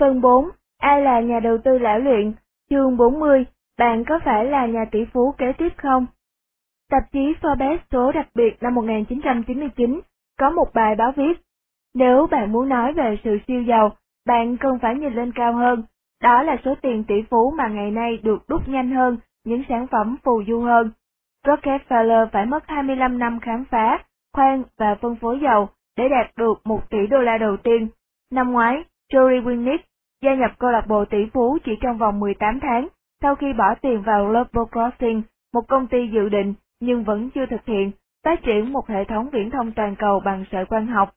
Phần 4. Ai là nhà đầu tư lão luyện? Chương 40. Bạn có phải là nhà tỷ phú kế tiếp không? Tạp chí Forbes số đặc biệt năm 1999 có một bài báo viết, nếu bạn muốn nói về sự siêu giàu, bạn cần phải nhìn lên cao hơn, đó là số tiền tỷ phú mà ngày nay được đúc nhanh hơn, những sản phẩm phù du hơn. Rockefeller phải mất 25 năm khám phá, khoan và phân phối dầu để đạt được 1 tỷ đô la đầu tiên. Năm ngoái, Jory Winnick gia nhập câu lạc bộ tỷ phú chỉ trong vòng 18 tháng sau khi bỏ tiền vào Global Crossing, một công ty dự định nhưng vẫn chưa thực hiện, phát triển một hệ thống viễn thông toàn cầu bằng sợi quang học.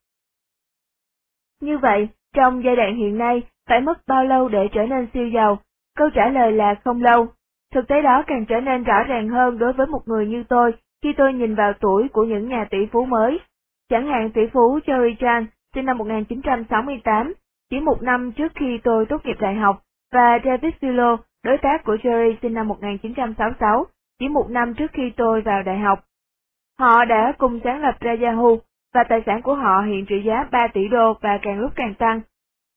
Như vậy, trong giai đoạn hiện nay, phải mất bao lâu để trở nên siêu giàu? Câu trả lời là không lâu. Thực tế đó càng trở nên rõ ràng hơn đối với một người như tôi khi tôi nhìn vào tuổi của những nhà tỷ phú mới. Chẳng hạn tỷ phú Jerry Chan, sinh năm 1968, chỉ một năm trước khi tôi tốt nghiệp đại học, và David Filo, đối tác của Jerry sinh năm 1966, chỉ một năm trước khi tôi vào đại học. Họ đã cùng sáng lập ra Yahoo, và tài sản của họ hiện trị giá 3 tỷ đô và càng lúc càng tăng.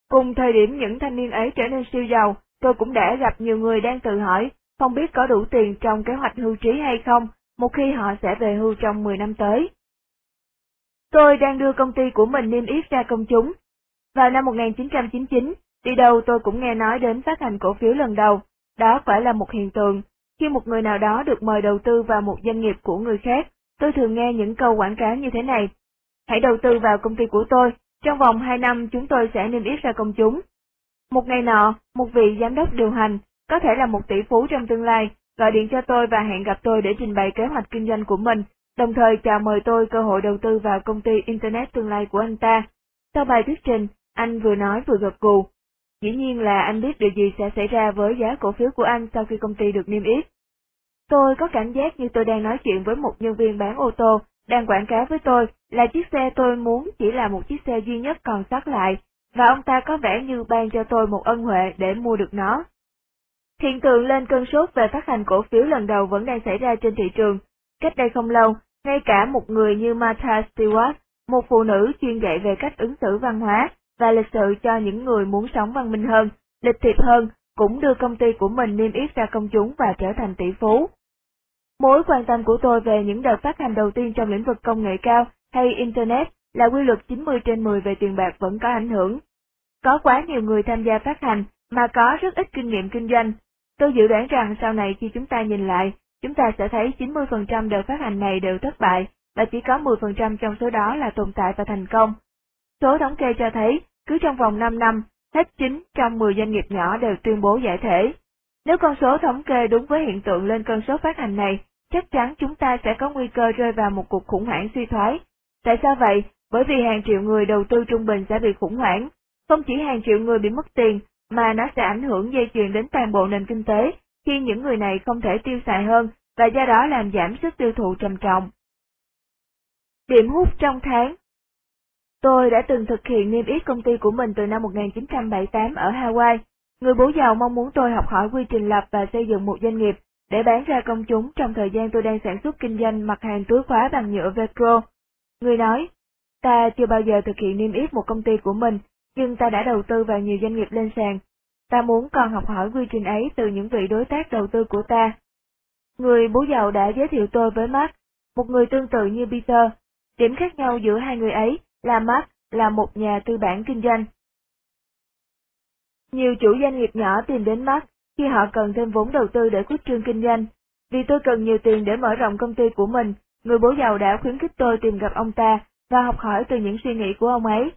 Cùng thời điểm những thanh niên ấy trở nên siêu giàu, tôi cũng đã gặp nhiều người đang tự hỏi, không biết có đủ tiền trong kế hoạch hưu trí hay không, một khi họ sẽ về hưu trong 10 năm tới. Tôi đang đưa công ty của mình niêm yết ra công chúng. Vào năm 1999, đi đâu tôi cũng nghe nói đến phát hành cổ phiếu lần đầu, đó quả là một hiện tượng. Khi một người nào đó được mời đầu tư vào một doanh nghiệp của người khác, tôi thường nghe những câu quảng cáo như thế này. Hãy đầu tư vào công ty của tôi, trong vòng 2 năm chúng tôi sẽ niêm yết ra công chúng. Một ngày nọ, một vị giám đốc điều hành, có thể là một tỷ phú trong tương lai, gọi điện cho tôi và hẹn gặp tôi để trình bày kế hoạch kinh doanh của mình, đồng thời chào mời tôi cơ hội đầu tư vào công ty Internet tương lai của anh ta. Sau bài thuyết trình, anh vừa nói vừa gật gù. Dĩ nhiên là anh biết điều gì sẽ xảy ra với giá cổ phiếu của anh sau khi công ty được niêm yết. Tôi có cảm giác như tôi đang nói chuyện với một nhân viên bán ô tô, đang quảng cáo với tôi là chiếc xe tôi muốn chỉ là một chiếc xe duy nhất còn sót lại, và ông ta có vẻ như ban cho tôi một ân huệ để mua được nó. Hiện tượng lên cơn sốt về phát hành cổ phiếu lần đầu vẫn đang xảy ra trên thị trường. Cách đây không lâu, ngay cả một người như Martha Stewart, một phụ nữ chuyên dạy về cách ứng xử văn hóa và lịch sự cho những người muốn sống văn minh hơn, lịch thiệp hơn, cũng đưa công ty của mình niêm yết ra công chúng và trở thành tỷ phú. Mối quan tâm của tôi về những đợt phát hành đầu tiên trong lĩnh vực công nghệ cao hay Internet là quy luật 90 trên 10 về tiền bạc vẫn có ảnh hưởng. Có quá nhiều người tham gia phát hành mà có rất ít kinh nghiệm kinh doanh. Tôi dự đoán rằng sau này khi chúng ta nhìn lại, chúng ta sẽ thấy 90% đợt phát hành này đều thất bại, và chỉ có 10% trong số đó là tồn tại và thành công. Số thống kê cho thấy, cứ trong vòng 5 năm, hết 9 trong 10 doanh nghiệp nhỏ đều tuyên bố giải thể. Nếu con số thống kê đúng với hiện tượng lên cơn số phát hành này, chắc chắn chúng ta sẽ có nguy cơ rơi vào một cuộc khủng hoảng suy thoái. Tại sao vậy? Bởi vì hàng triệu người đầu tư trung bình sẽ bị khủng hoảng. Không chỉ hàng triệu người bị mất tiền, mà nó sẽ ảnh hưởng dây chuyền đến toàn bộ nền kinh tế, khi những người này không thể tiêu xài hơn, và do đó làm giảm sức tiêu thụ trầm trọng. Điểm hút trong tháng Tôi đã từng thực hiện niêm yết công ty của mình từ năm 1978 ở Hawaii. Người bố giàu mong muốn tôi học hỏi quy trình lập và xây dựng một doanh nghiệp để bán ra công chúng trong thời gian tôi đang sản xuất kinh doanh mặt hàng túi khóa bằng nhựa Velcro. Người nói, ta chưa bao giờ thực hiện niêm yết một công ty của mình, nhưng ta đã đầu tư vào nhiều doanh nghiệp lên sàn. Ta muốn còn học hỏi quy trình ấy từ những vị đối tác đầu tư của ta. Người bố giàu đã giới thiệu tôi với Mark, một người tương tự như Peter. Điểm khác nhau giữa hai người ấy Lamarck là một nhà tư bản kinh doanh. Nhiều chủ doanh nghiệp nhỏ tìm đến Mark khi họ cần thêm vốn đầu tư để khuếch trương kinh doanh. Vì tôi cần nhiều tiền để mở rộng công ty của mình, người bố giàu đã khuyến khích tôi tìm gặp ông ta và học hỏi từ những suy nghĩ của ông ấy.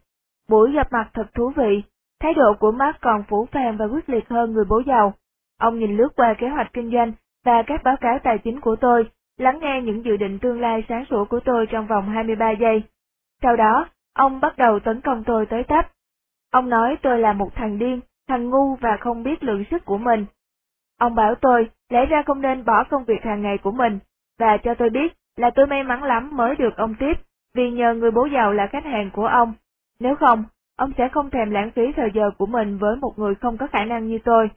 Buổi gặp mặt thật thú vị, thái độ của Mark còn phủ phàng và quyết liệt hơn người bố giàu. Ông nhìn lướt qua kế hoạch kinh doanh và các báo cáo tài chính của tôi, lắng nghe những dự định tương lai sáng sủa của tôi trong vòng 23 giây. Sau đó, ông bắt đầu tấn công tôi tới tấp. Ông nói tôi là một thằng điên, thằng ngu và không biết lượng sức của mình. Ông bảo tôi, lẽ ra không nên bỏ công việc hàng ngày của mình, và cho tôi biết là tôi may mắn lắm mới được ông tiếp, vì nhờ người bố giàu là khách hàng của ông. Nếu không, ông sẽ không thèm lãng phí thời giờ của mình với một người không có khả năng như tôi.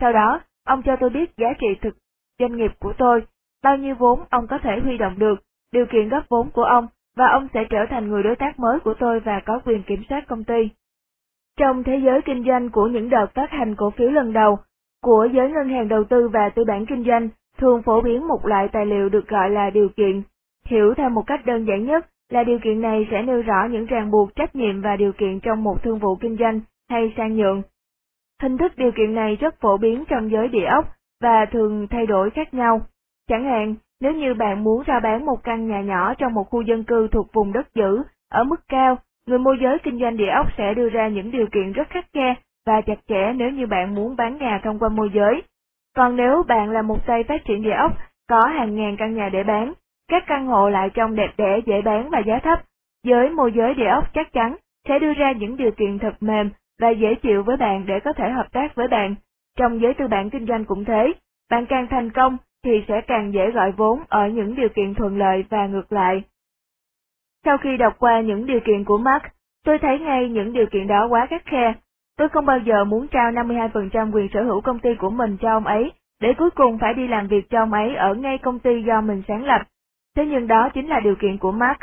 Sau đó, ông cho tôi biết giá trị thực doanh nghiệp của tôi, bao nhiêu vốn ông có thể huy động được, điều kiện góp vốn của ông, và ông sẽ trở thành người đối tác mới của tôi và có quyền kiểm soát công ty. Trong thế giới kinh doanh của những đợt phát hành cổ phiếu lần đầu, của giới ngân hàng đầu tư và tư bản kinh doanh, thường phổ biến một loại tài liệu được gọi là điều kiện. Hiểu theo một cách đơn giản nhất là điều kiện này sẽ nêu rõ những ràng buộc trách nhiệm và điều kiện trong một thương vụ kinh doanh hay sang nhượng. Hình thức điều kiện này rất phổ biến trong giới địa ốc và thường thay đổi khác nhau. Chẳng hạn, nếu như bạn muốn ra bán một căn nhà nhỏ trong một khu dân cư thuộc vùng đất giữ, ở mức cao, người môi giới kinh doanh địa ốc sẽ đưa ra những điều kiện rất khắc khe và chặt chẽ nếu như bạn muốn bán nhà thông qua môi giới. Còn nếu bạn là một tay phát triển địa ốc, có hàng ngàn căn nhà để bán, các căn hộ lại trông đẹp đẽ dễ bán và giá thấp, giới môi giới địa ốc chắc chắn sẽ đưa ra những điều kiện thật mềm và dễ chịu với bạn để có thể hợp tác với bạn. Trong giới tư bản kinh doanh cũng thế, bạn càng thành công thì sẽ càng dễ gọi vốn ở những điều kiện thuận lợi và ngược lại. Sau khi đọc qua những điều kiện của Mark, tôi thấy ngay những điều kiện đó quá khắc khe. Tôi không bao giờ muốn trao 52% quyền sở hữu công ty của mình cho ông ấy, để cuối cùng phải đi làm việc cho ông ấy ở ngay công ty do mình sáng lập. Thế nhưng đó chính là điều kiện của Mark.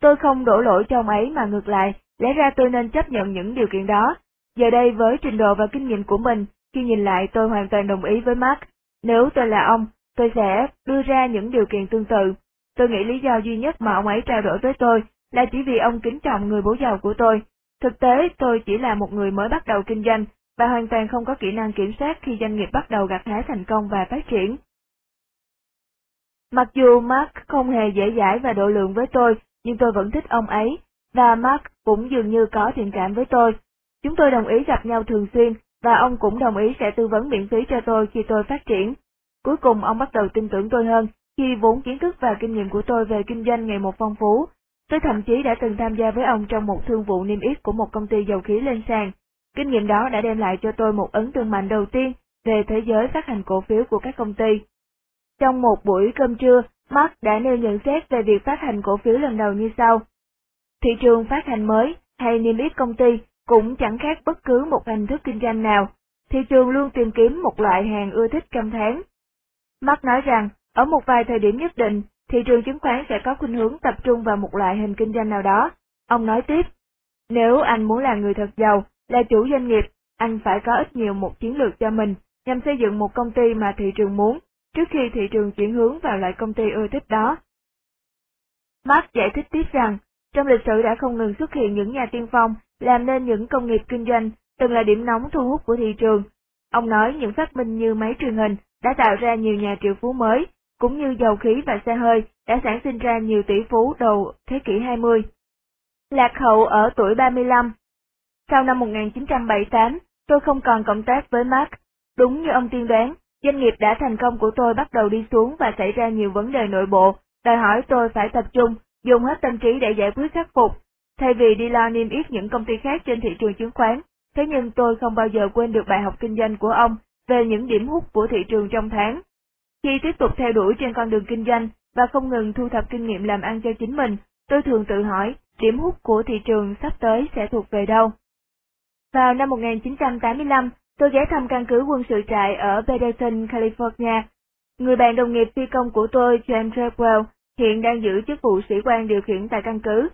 Tôi không đổ lỗi cho ông ấy mà ngược lại, lẽ ra tôi nên chấp nhận những điều kiện đó. Giờ đây với trình độ và kinh nghiệm của mình, khi nhìn lại tôi hoàn toàn đồng ý với Mark. Nếu tôi là ông, tôi sẽ đưa ra những điều kiện tương tự. Tôi nghĩ lý do duy nhất mà ông ấy trao đổi với tôi là chỉ vì ông kính trọng người bố giàu của tôi. Thực tế, tôi chỉ là một người mới bắt đầu kinh doanh và hoàn toàn không có kỹ năng kiểm soát khi doanh nghiệp bắt đầu gặt hái thành công và phát triển. Mặc dù Mark không hề dễ dãi và độ lượng với tôi, nhưng tôi vẫn thích ông ấy, và Mark cũng dường như có thiện cảm với tôi. Chúng tôi đồng ý gặp nhau thường xuyên, và ông cũng đồng ý sẽ tư vấn miễn phí cho tôi khi tôi phát triển. Cuối cùng ông bắt đầu tin tưởng tôi hơn, khi vốn kiến thức và kinh nghiệm của tôi về kinh doanh ngày một phong phú. Tôi thậm chí đã từng tham gia với ông trong một thương vụ niêm yết của một công ty dầu khí lên sàn. Kinh nghiệm đó đã đem lại cho tôi một ấn tượng mạnh đầu tiên về thế giới phát hành cổ phiếu của các công ty. Trong một buổi cơm trưa, Mark đã nêu nhận xét về việc phát hành cổ phiếu lần đầu như sau. Thị trường phát hành mới hay niêm yết công ty cũng chẳng khác bất cứ một hình thức kinh doanh nào. Thị trường luôn tìm kiếm một loại hàng ưa thích trong tháng. Mark nói rằng, ở một vài thời điểm nhất định, thị trường chứng khoán sẽ có khuynh hướng tập trung vào một loại hình kinh doanh nào đó. Ông nói tiếp, nếu anh muốn là người thật giàu, là chủ doanh nghiệp, anh phải có ít nhiều một chiến lược cho mình, nhằm xây dựng một công ty mà thị trường muốn, trước khi thị trường chuyển hướng vào loại công ty ưa thích đó. Mark giải thích tiếp rằng, trong lịch sử đã không ngừng xuất hiện những nhà tiên phong, làm nên những công nghiệp kinh doanh, từng là điểm nóng thu hút của thị trường. Ông nói những phát minh như máy truyền hình đã tạo ra nhiều nhà triệu phú mới, cũng như dầu khí và xe hơi đã sản sinh ra nhiều tỷ phú đầu thế kỷ 20. Lạc hậu ở tuổi 35 Sau năm 1978, tôi không còn cộng tác với Mark. Đúng như ông tiên đoán, Doanh nghiệp đã thành công của tôi bắt đầu đi xuống và xảy ra nhiều vấn đề nội bộ, đòi hỏi tôi phải tập trung, dùng hết tâm trí để giải quyết khắc phục, thay vì đi lo niêm yết những công ty khác trên thị trường chứng khoán. Thế nhưng tôi không bao giờ quên được bài học kinh doanh của ông về những điểm hút của thị trường trong tháng. Khi tiếp tục theo đuổi trên con đường kinh doanh và không ngừng thu thập kinh nghiệm làm ăn cho chính mình, tôi thường tự hỏi điểm hút của thị trường sắp tới sẽ thuộc về đâu. Vào năm 1985, Tôi ghé thăm căn cứ quân sự trại ở Pedersen, California. Người bạn đồng nghiệp phi công của tôi, James Treadwell, hiện đang giữ chức vụ sĩ quan điều khiển tại căn cứ.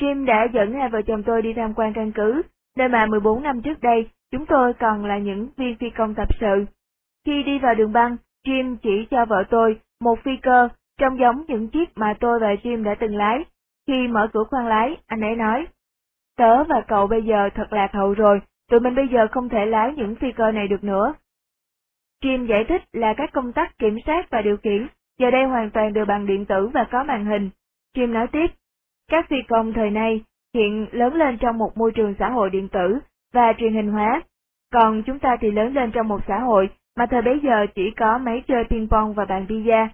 Jim đã dẫn hai vợ chồng tôi đi tham quan căn cứ, nơi mà 14 năm trước đây, chúng tôi còn là những viên phi công tập sự. Khi đi vào đường băng, Jim chỉ cho vợ tôi một phi cơ, trông giống những chiếc mà tôi và Jim đã từng lái. Khi mở cửa khoang lái, anh ấy nói, Tớ và cậu bây giờ thật lạc hậu rồi, Tụi mình bây giờ không thể lái những phi cơ này được nữa. Jim giải thích là các công tắc kiểm soát và điều khiển, giờ đây hoàn toàn đều bằng điện tử và có màn hình. Jim nói tiếp, các phi công thời nay hiện lớn lên trong một môi trường xã hội điện tử và truyền hình hóa, còn chúng ta thì lớn lên trong một xã hội mà thời bấy giờ chỉ có máy chơi ping pong và bàn pizza.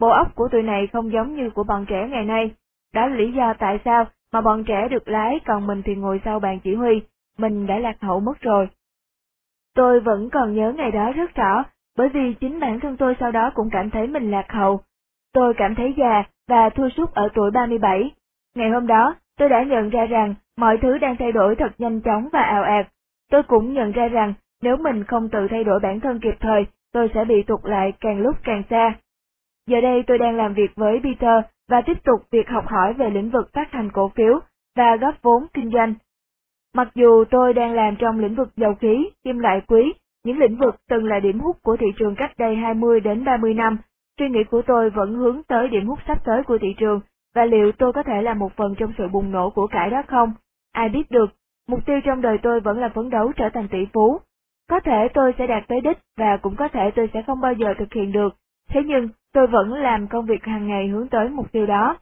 Bộ óc của tụi này không giống như của bọn trẻ ngày nay. Đó là lý do tại sao mà bọn trẻ được lái còn mình thì ngồi sau bàn chỉ huy, mình đã lạc hậu mất rồi. Tôi vẫn còn nhớ ngày đó rất rõ, bởi vì chính bản thân tôi sau đó cũng cảm thấy mình lạc hậu. Tôi cảm thấy già và thua sút ở tuổi 37. Ngày hôm đó, tôi đã nhận ra rằng mọi thứ đang thay đổi thật nhanh chóng và ào ạt. Tôi cũng nhận ra rằng nếu mình không tự thay đổi bản thân kịp thời, tôi sẽ bị tụt lại càng lúc càng xa. Giờ đây tôi đang làm việc với Peter và tiếp tục việc học hỏi về lĩnh vực phát hành cổ phiếu và góp vốn kinh doanh Mặc dù tôi đang làm trong lĩnh vực dầu khí, kim loại quý, những lĩnh vực từng là điểm hút của thị trường cách đây 20 đến 30 năm, suy nghĩ của tôi vẫn hướng tới điểm hút sắp tới của thị trường, và liệu tôi có thể là một phần trong sự bùng nổ của cải đó không? Ai biết được, mục tiêu trong đời tôi vẫn là phấn đấu trở thành tỷ phú. Có thể tôi sẽ đạt tới đích và cũng có thể tôi sẽ không bao giờ thực hiện được, thế nhưng tôi vẫn làm công việc hàng ngày hướng tới mục tiêu đó.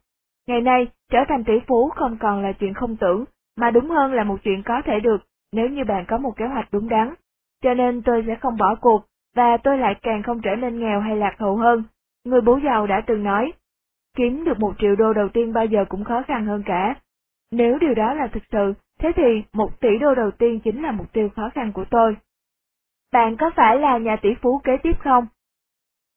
Ngày nay, trở thành tỷ phú không còn là chuyện không tưởng, mà đúng hơn là một chuyện có thể được, nếu như bạn có một kế hoạch đúng đắn. Cho nên tôi sẽ không bỏ cuộc, và tôi lại càng không trở nên nghèo hay lạc hậu hơn. Người bố giàu đã từng nói, kiếm được một triệu đô đầu tiên bao giờ cũng khó khăn hơn cả. Nếu điều đó là thực sự, thế thì một tỷ đô đầu tiên chính là mục tiêu khó khăn của tôi. Bạn có phải là nhà tỷ phú kế tiếp không?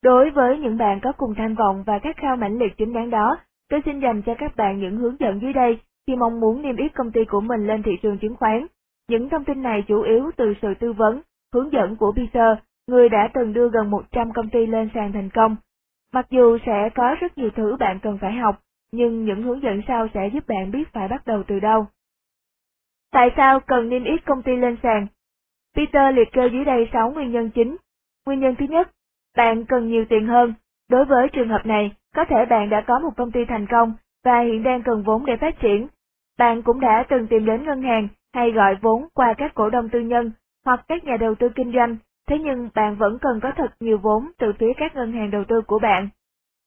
Đối với những bạn có cùng tham vọng và các khao mãnh liệt chính đáng đó, tôi xin dành cho các bạn những hướng dẫn dưới đây khi mong muốn niêm yết công ty của mình lên thị trường chứng khoán. Những thông tin này chủ yếu từ sự tư vấn, hướng dẫn của Peter, người đã từng đưa gần 100 công ty lên sàn thành công. Mặc dù sẽ có rất nhiều thứ bạn cần phải học, nhưng những hướng dẫn sau sẽ giúp bạn biết phải bắt đầu từ đâu. Tại sao cần niêm yết công ty lên sàn? Peter liệt kê dưới đây 6 nguyên nhân chính. Nguyên nhân thứ nhất, bạn cần nhiều tiền hơn. Đối với trường hợp này, có thể bạn đã có một công ty thành công và hiện đang cần vốn để phát triển. Bạn cũng đã từng tìm đến ngân hàng hay gọi vốn qua các cổ đông tư nhân hoặc các nhà đầu tư kinh doanh, thế nhưng bạn vẫn cần có thật nhiều vốn từ phía các ngân hàng đầu tư của bạn.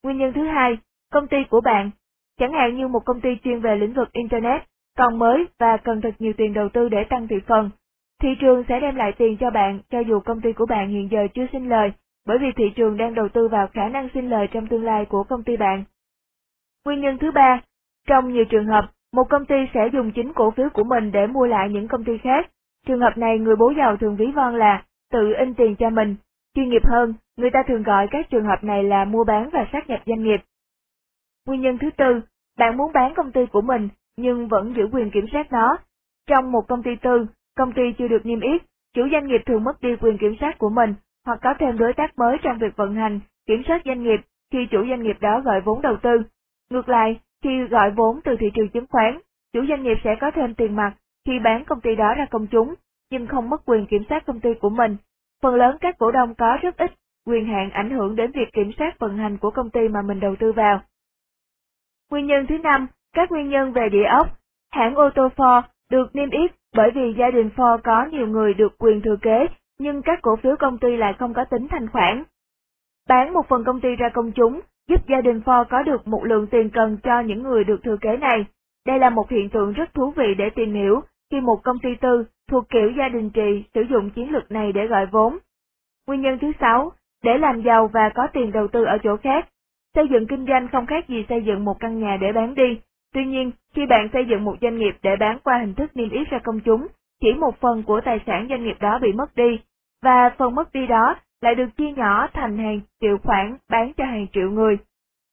Nguyên nhân thứ hai, công ty của bạn, chẳng hạn như một công ty chuyên về lĩnh vực Internet, còn mới và cần thật nhiều tiền đầu tư để tăng thị phần. Thị trường sẽ đem lại tiền cho bạn cho dù công ty của bạn hiện giờ chưa sinh lời, bởi vì thị trường đang đầu tư vào khả năng sinh lời trong tương lai của công ty bạn. Nguyên nhân thứ ba, trong nhiều trường hợp, một công ty sẽ dùng chính cổ phiếu của mình để mua lại những công ty khác. Trường hợp này người bố giàu thường ví von là tự in tiền cho mình. Chuyên nghiệp hơn, người ta thường gọi các trường hợp này là mua bán và sát nhập doanh nghiệp. Nguyên nhân thứ tư, bạn muốn bán công ty của mình nhưng vẫn giữ quyền kiểm soát nó. Trong một công ty tư, công ty chưa được niêm yết, chủ doanh nghiệp thường mất đi quyền kiểm soát của mình hoặc có thêm đối tác mới trong việc vận hành, kiểm soát doanh nghiệp khi chủ doanh nghiệp đó gọi vốn đầu tư. Ngược lại, khi gọi vốn từ thị trường chứng khoán, chủ doanh nghiệp sẽ có thêm tiền mặt khi bán công ty đó ra công chúng, nhưng không mất quyền kiểm soát công ty của mình. Phần lớn các cổ đông có rất ít quyền hạn ảnh hưởng đến việc kiểm soát vận hành của công ty mà mình đầu tư vào. Nguyên nhân thứ năm, các nguyên nhân về địa ốc. Hãng ô tô Ford được niêm yết bởi vì gia đình Ford có nhiều người được quyền thừa kế, nhưng các cổ phiếu công ty lại không có tính thanh khoản. Bán một phần công ty ra công chúng giúp gia đình Ford có được một lượng tiền cần cho những người được thừa kế này. Đây là một hiện tượng rất thú vị để tìm hiểu khi một công ty tư thuộc kiểu gia đình trì sử dụng chiến lược này để gọi vốn. Nguyên nhân thứ sáu, để làm giàu và có tiền đầu tư ở chỗ khác. Xây dựng kinh doanh không khác gì xây dựng một căn nhà để bán đi. Tuy nhiên, khi bạn xây dựng một doanh nghiệp để bán qua hình thức niêm yết ra công chúng, chỉ một phần của tài sản doanh nghiệp đó bị mất đi, và phần mất đi đó lại được chia nhỏ thành hàng triệu khoản bán cho hàng triệu người.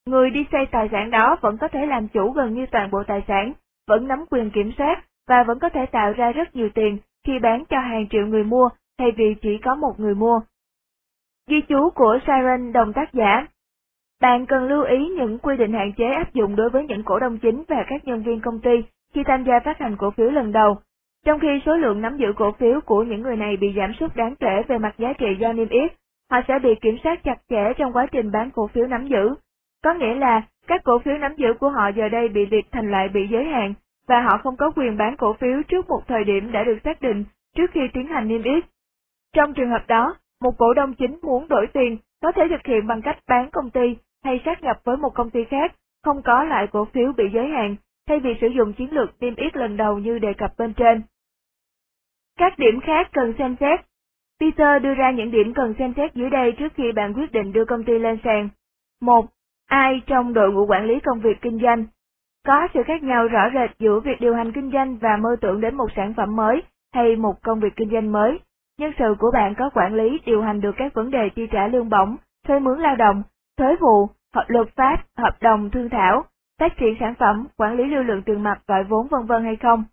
Người đi xây tài sản đó vẫn có thể làm chủ gần như toàn bộ tài sản, vẫn nắm quyền kiểm soát và vẫn có thể tạo ra rất nhiều tiền khi bán cho hàng triệu người mua thay vì chỉ có một người mua. Ghi chú của Siren đồng tác giả bạn cần lưu ý những quy định hạn chế áp dụng đối với những cổ đông chính và các nhân viên công ty khi tham gia phát hành cổ phiếu lần đầu. Trong khi số lượng nắm giữ cổ phiếu của những người này bị giảm sút đáng kể về mặt giá trị do niêm yết, họ sẽ bị kiểm soát chặt chẽ trong quá trình bán cổ phiếu nắm giữ. Có nghĩa là, các cổ phiếu nắm giữ của họ giờ đây bị liệt thành loại bị giới hạn, và họ không có quyền bán cổ phiếu trước một thời điểm đã được xác định trước khi tiến hành niêm yết. Trong trường hợp đó, một cổ đông chính muốn đổi tiền có thể thực hiện bằng cách bán công ty hay sát nhập với một công ty khác, không có lại cổ phiếu bị giới hạn, thay vì sử dụng chiến lược niêm yết lần đầu như đề cập bên trên. Các điểm khác cần xem xét Peter đưa ra những điểm cần xem xét dưới đây trước khi bạn quyết định đưa công ty lên sàn. 1. Ai trong đội ngũ quản lý công việc kinh doanh? Có sự khác nhau rõ rệt giữa việc điều hành kinh doanh và mơ tưởng đến một sản phẩm mới hay một công việc kinh doanh mới. Nhân sự của bạn có quản lý điều hành được các vấn đề chi trả lương bổng, thuê mướn lao động, thuế vụ, hợp luật pháp, hợp đồng thương thảo, phát triển sản phẩm, quản lý lưu lượng tiền mặt gọi vốn vân vân hay không?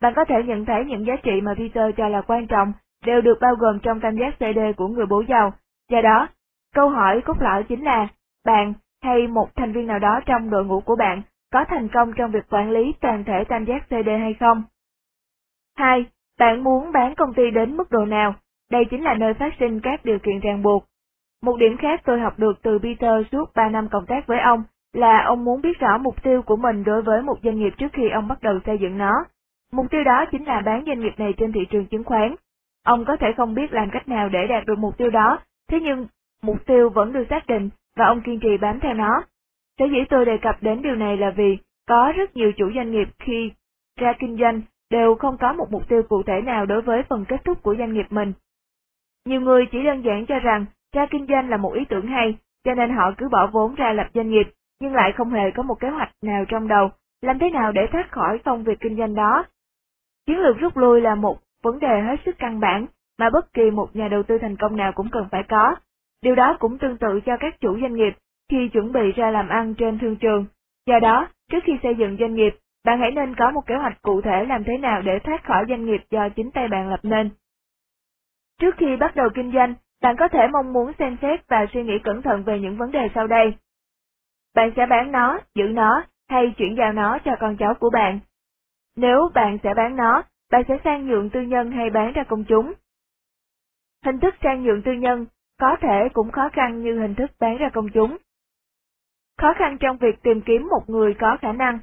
Bạn có thể nhận thấy những giá trị mà Peter cho là quan trọng đều được bao gồm trong tam giác CD của người bố giàu. Do đó, câu hỏi cốt lõi chính là, bạn hay một thành viên nào đó trong đội ngũ của bạn có thành công trong việc quản lý toàn thể tam giác CD hay không? 2. Bạn muốn bán công ty đến mức độ nào? Đây chính là nơi phát sinh các điều kiện ràng buộc. Một điểm khác tôi học được từ Peter suốt 3 năm cộng tác với ông là ông muốn biết rõ mục tiêu của mình đối với một doanh nghiệp trước khi ông bắt đầu xây dựng nó. Mục tiêu đó chính là bán doanh nghiệp này trên thị trường chứng khoán. Ông có thể không biết làm cách nào để đạt được mục tiêu đó, thế nhưng mục tiêu vẫn được xác định và ông kiên trì bám theo nó. Sở dĩ tôi đề cập đến điều này là vì có rất nhiều chủ doanh nghiệp khi ra kinh doanh đều không có một mục tiêu cụ thể nào đối với phần kết thúc của doanh nghiệp mình. Nhiều người chỉ đơn giản cho rằng ra kinh doanh là một ý tưởng hay, cho nên họ cứ bỏ vốn ra lập doanh nghiệp, nhưng lại không hề có một kế hoạch nào trong đầu, làm thế nào để thoát khỏi công việc kinh doanh đó. Chiến lược rút lui là một vấn đề hết sức căn bản mà bất kỳ một nhà đầu tư thành công nào cũng cần phải có. Điều đó cũng tương tự cho các chủ doanh nghiệp khi chuẩn bị ra làm ăn trên thương trường. Do đó, trước khi xây dựng doanh nghiệp, bạn hãy nên có một kế hoạch cụ thể làm thế nào để thoát khỏi doanh nghiệp do chính tay bạn lập nên. Trước khi bắt đầu kinh doanh, bạn có thể mong muốn xem xét và suy nghĩ cẩn thận về những vấn đề sau đây. Bạn sẽ bán nó, giữ nó, hay chuyển giao nó cho con cháu của bạn. Nếu bạn sẽ bán nó, bạn sẽ sang nhượng tư nhân hay bán ra công chúng. Hình thức sang nhượng tư nhân có thể cũng khó khăn như hình thức bán ra công chúng. Khó khăn trong việc tìm kiếm một người có khả năng.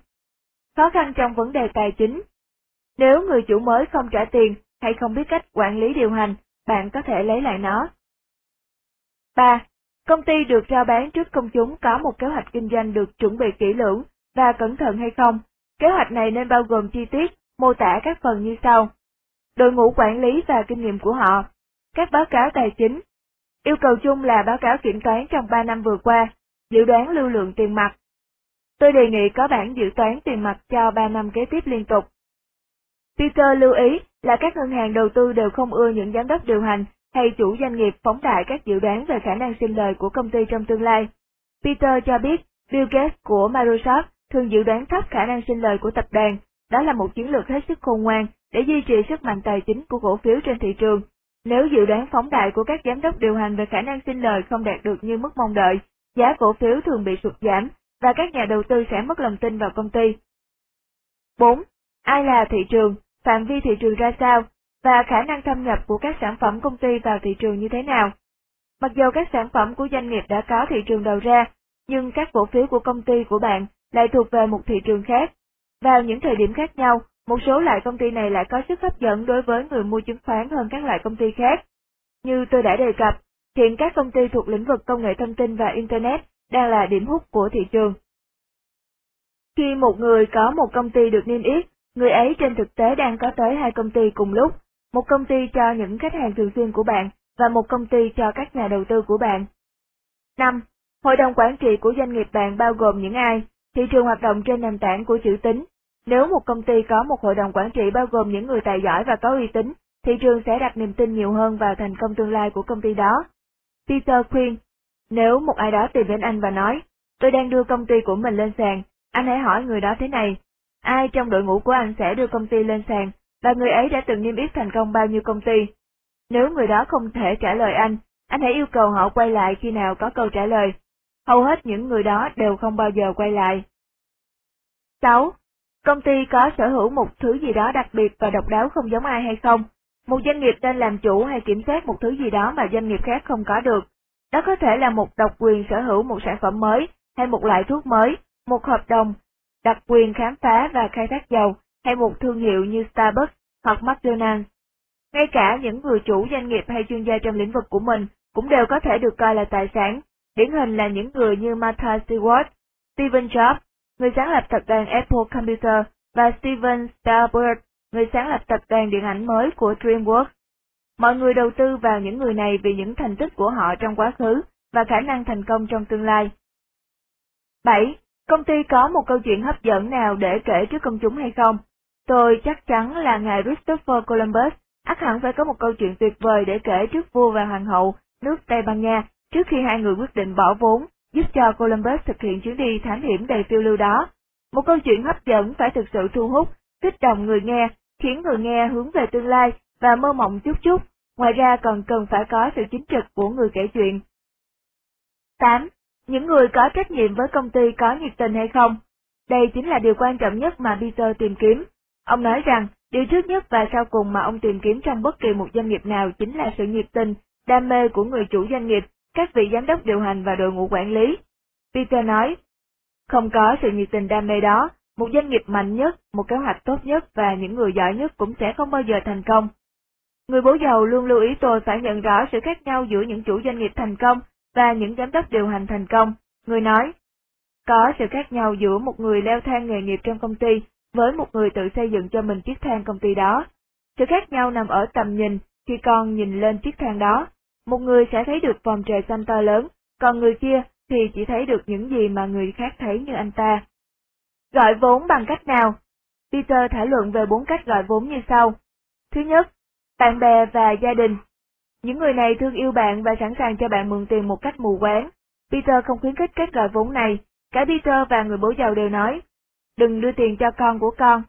Khó khăn trong vấn đề tài chính. Nếu người chủ mới không trả tiền hay không biết cách quản lý điều hành, bạn có thể lấy lại nó. 3. Công ty được rao bán trước công chúng có một kế hoạch kinh doanh được chuẩn bị kỹ lưỡng và cẩn thận hay không? Kế hoạch này nên bao gồm chi tiết, mô tả các phần như sau. Đội ngũ quản lý và kinh nghiệm của họ, các báo cáo tài chính. Yêu cầu chung là báo cáo kiểm toán trong 3 năm vừa qua, dự đoán lưu lượng tiền mặt. Tôi đề nghị có bản dự toán tiền mặt cho 3 năm kế tiếp liên tục. Peter lưu ý là các ngân hàng đầu tư đều không ưa những giám đốc điều hành hay chủ doanh nghiệp phóng đại các dự đoán về khả năng sinh lời của công ty trong tương lai. Peter cho biết Bill Gates của Microsoft thường dự đoán thấp khả năng sinh lời của tập đoàn, đó là một chiến lược hết sức khôn ngoan để duy trì sức mạnh tài chính của cổ phiếu trên thị trường. Nếu dự đoán phóng đại của các giám đốc điều hành về khả năng sinh lời không đạt được như mức mong đợi, giá cổ phiếu thường bị sụt giảm và các nhà đầu tư sẽ mất lòng tin vào công ty. 4. Ai là thị trường, phạm vi thị trường ra sao, và khả năng thâm nhập của các sản phẩm công ty vào thị trường như thế nào. Mặc dù các sản phẩm của doanh nghiệp đã có thị trường đầu ra, nhưng các cổ phiếu của công ty của bạn lại thuộc về một thị trường khác. Vào những thời điểm khác nhau, một số loại công ty này lại có sức hấp dẫn đối với người mua chứng khoán hơn các loại công ty khác. Như tôi đã đề cập, hiện các công ty thuộc lĩnh vực công nghệ thông tin và Internet đang là điểm hút của thị trường. Khi một người có một công ty được niêm yết, người ấy trên thực tế đang có tới hai công ty cùng lúc, một công ty cho những khách hàng thường xuyên của bạn và một công ty cho các nhà đầu tư của bạn. 5. Hội đồng quản trị của doanh nghiệp bạn bao gồm những ai? Thị trường hoạt động trên nền tảng của chữ tín. Nếu một công ty có một hội đồng quản trị bao gồm những người tài giỏi và có uy tín, thị trường sẽ đặt niềm tin nhiều hơn vào thành công tương lai của công ty đó. Peter khuyên, nếu một ai đó tìm đến anh và nói, tôi đang đưa công ty của mình lên sàn, anh hãy hỏi người đó thế này, ai trong đội ngũ của anh sẽ đưa công ty lên sàn và người ấy đã từng niêm yết thành công bao nhiêu công ty. Nếu người đó không thể trả lời anh, anh hãy yêu cầu họ quay lại khi nào có câu trả lời. Hầu hết những người đó đều không bao giờ quay lại. 6. Công ty có sở hữu một thứ gì đó đặc biệt và độc đáo không giống ai hay không? Một doanh nghiệp nên làm chủ hay kiểm soát một thứ gì đó mà doanh nghiệp khác không có được. Đó có thể là một độc quyền sở hữu một sản phẩm mới, hay một loại thuốc mới, một hợp đồng, đặc quyền khám phá và khai thác dầu, hay một thương hiệu như Starbucks hoặc McDonald's. Ngay cả những người chủ doanh nghiệp hay chuyên gia trong lĩnh vực của mình cũng đều có thể được coi là tài sản, điển hình là những người như Martha Stewart, Steven Jobs, người sáng lập tập đoàn Apple Computer, và Steven Spielberg, người sáng lập tập đoàn điện ảnh mới của DreamWorks. Mọi người đầu tư vào những người này vì những thành tích của họ trong quá khứ và khả năng thành công trong tương lai. 7. Công ty có một câu chuyện hấp dẫn nào để kể trước công chúng hay không? Tôi chắc chắn là ngài Christopher Columbus ắt hẳn phải có một câu chuyện tuyệt vời để kể trước vua và hoàng hậu nước Tây Ban Nha trước khi hai người quyết định bỏ vốn giúp cho Columbus thực hiện chuyến đi thám hiểm đầy phiêu lưu đó. Một câu chuyện hấp dẫn phải thực sự thu hút, kích động người nghe, khiến người nghe hướng về tương lai và mơ mộng chút chút, ngoài ra còn cần phải có sự chính trực của người kể chuyện. 8. Những người có trách nhiệm với công ty có nhiệt tình hay không? Đây chính là điều quan trọng nhất mà Peter tìm kiếm. Ông nói rằng, Điều trước nhất và sau cùng mà ông tìm kiếm trong bất kỳ một doanh nghiệp nào chính là sự nhiệt tình, đam mê của người chủ doanh nghiệp, các vị giám đốc điều hành và đội ngũ quản lý. Peter nói, không có sự nhiệt tình đam mê đó, một doanh nghiệp mạnh nhất, một kế hoạch tốt nhất và những người giỏi nhất cũng sẽ không bao giờ thành công. Người bố giàu luôn lưu ý tôi phải nhận rõ sự khác nhau giữa những chủ doanh nghiệp thành công và những giám đốc điều hành thành công. Người nói, có sự khác nhau giữa một người leo thang nghề nghiệp trong công ty với một người tự xây dựng cho mình chiếc thang công ty đó. Sự khác nhau nằm ở tầm nhìn khi con nhìn lên chiếc thang đó. Một người sẽ thấy được vòng trời xanh to lớn, còn người kia thì chỉ thấy được những gì mà người khác thấy như anh ta. Gọi vốn bằng cách nào? Peter thảo luận về bốn cách gọi vốn như sau. Thứ nhất, bạn bè và gia đình. Những người này thương yêu bạn và sẵn sàng cho bạn mượn tiền một cách mù quáng. Peter không khuyến khích cách gọi vốn này, cả Peter và người bố giàu đều nói, đừng đưa tiền cho con của con.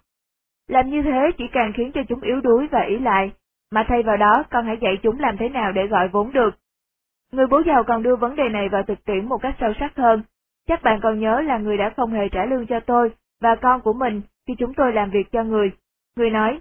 Làm như thế chỉ càng khiến cho chúng yếu đuối và ý lại, mà thay vào đó con hãy dạy chúng làm thế nào để gọi vốn được. Người bố giàu còn đưa vấn đề này vào thực tiễn một cách sâu sắc hơn. Chắc bạn còn nhớ là người đã không hề trả lương cho tôi và con của mình khi chúng tôi làm việc cho người. Người nói,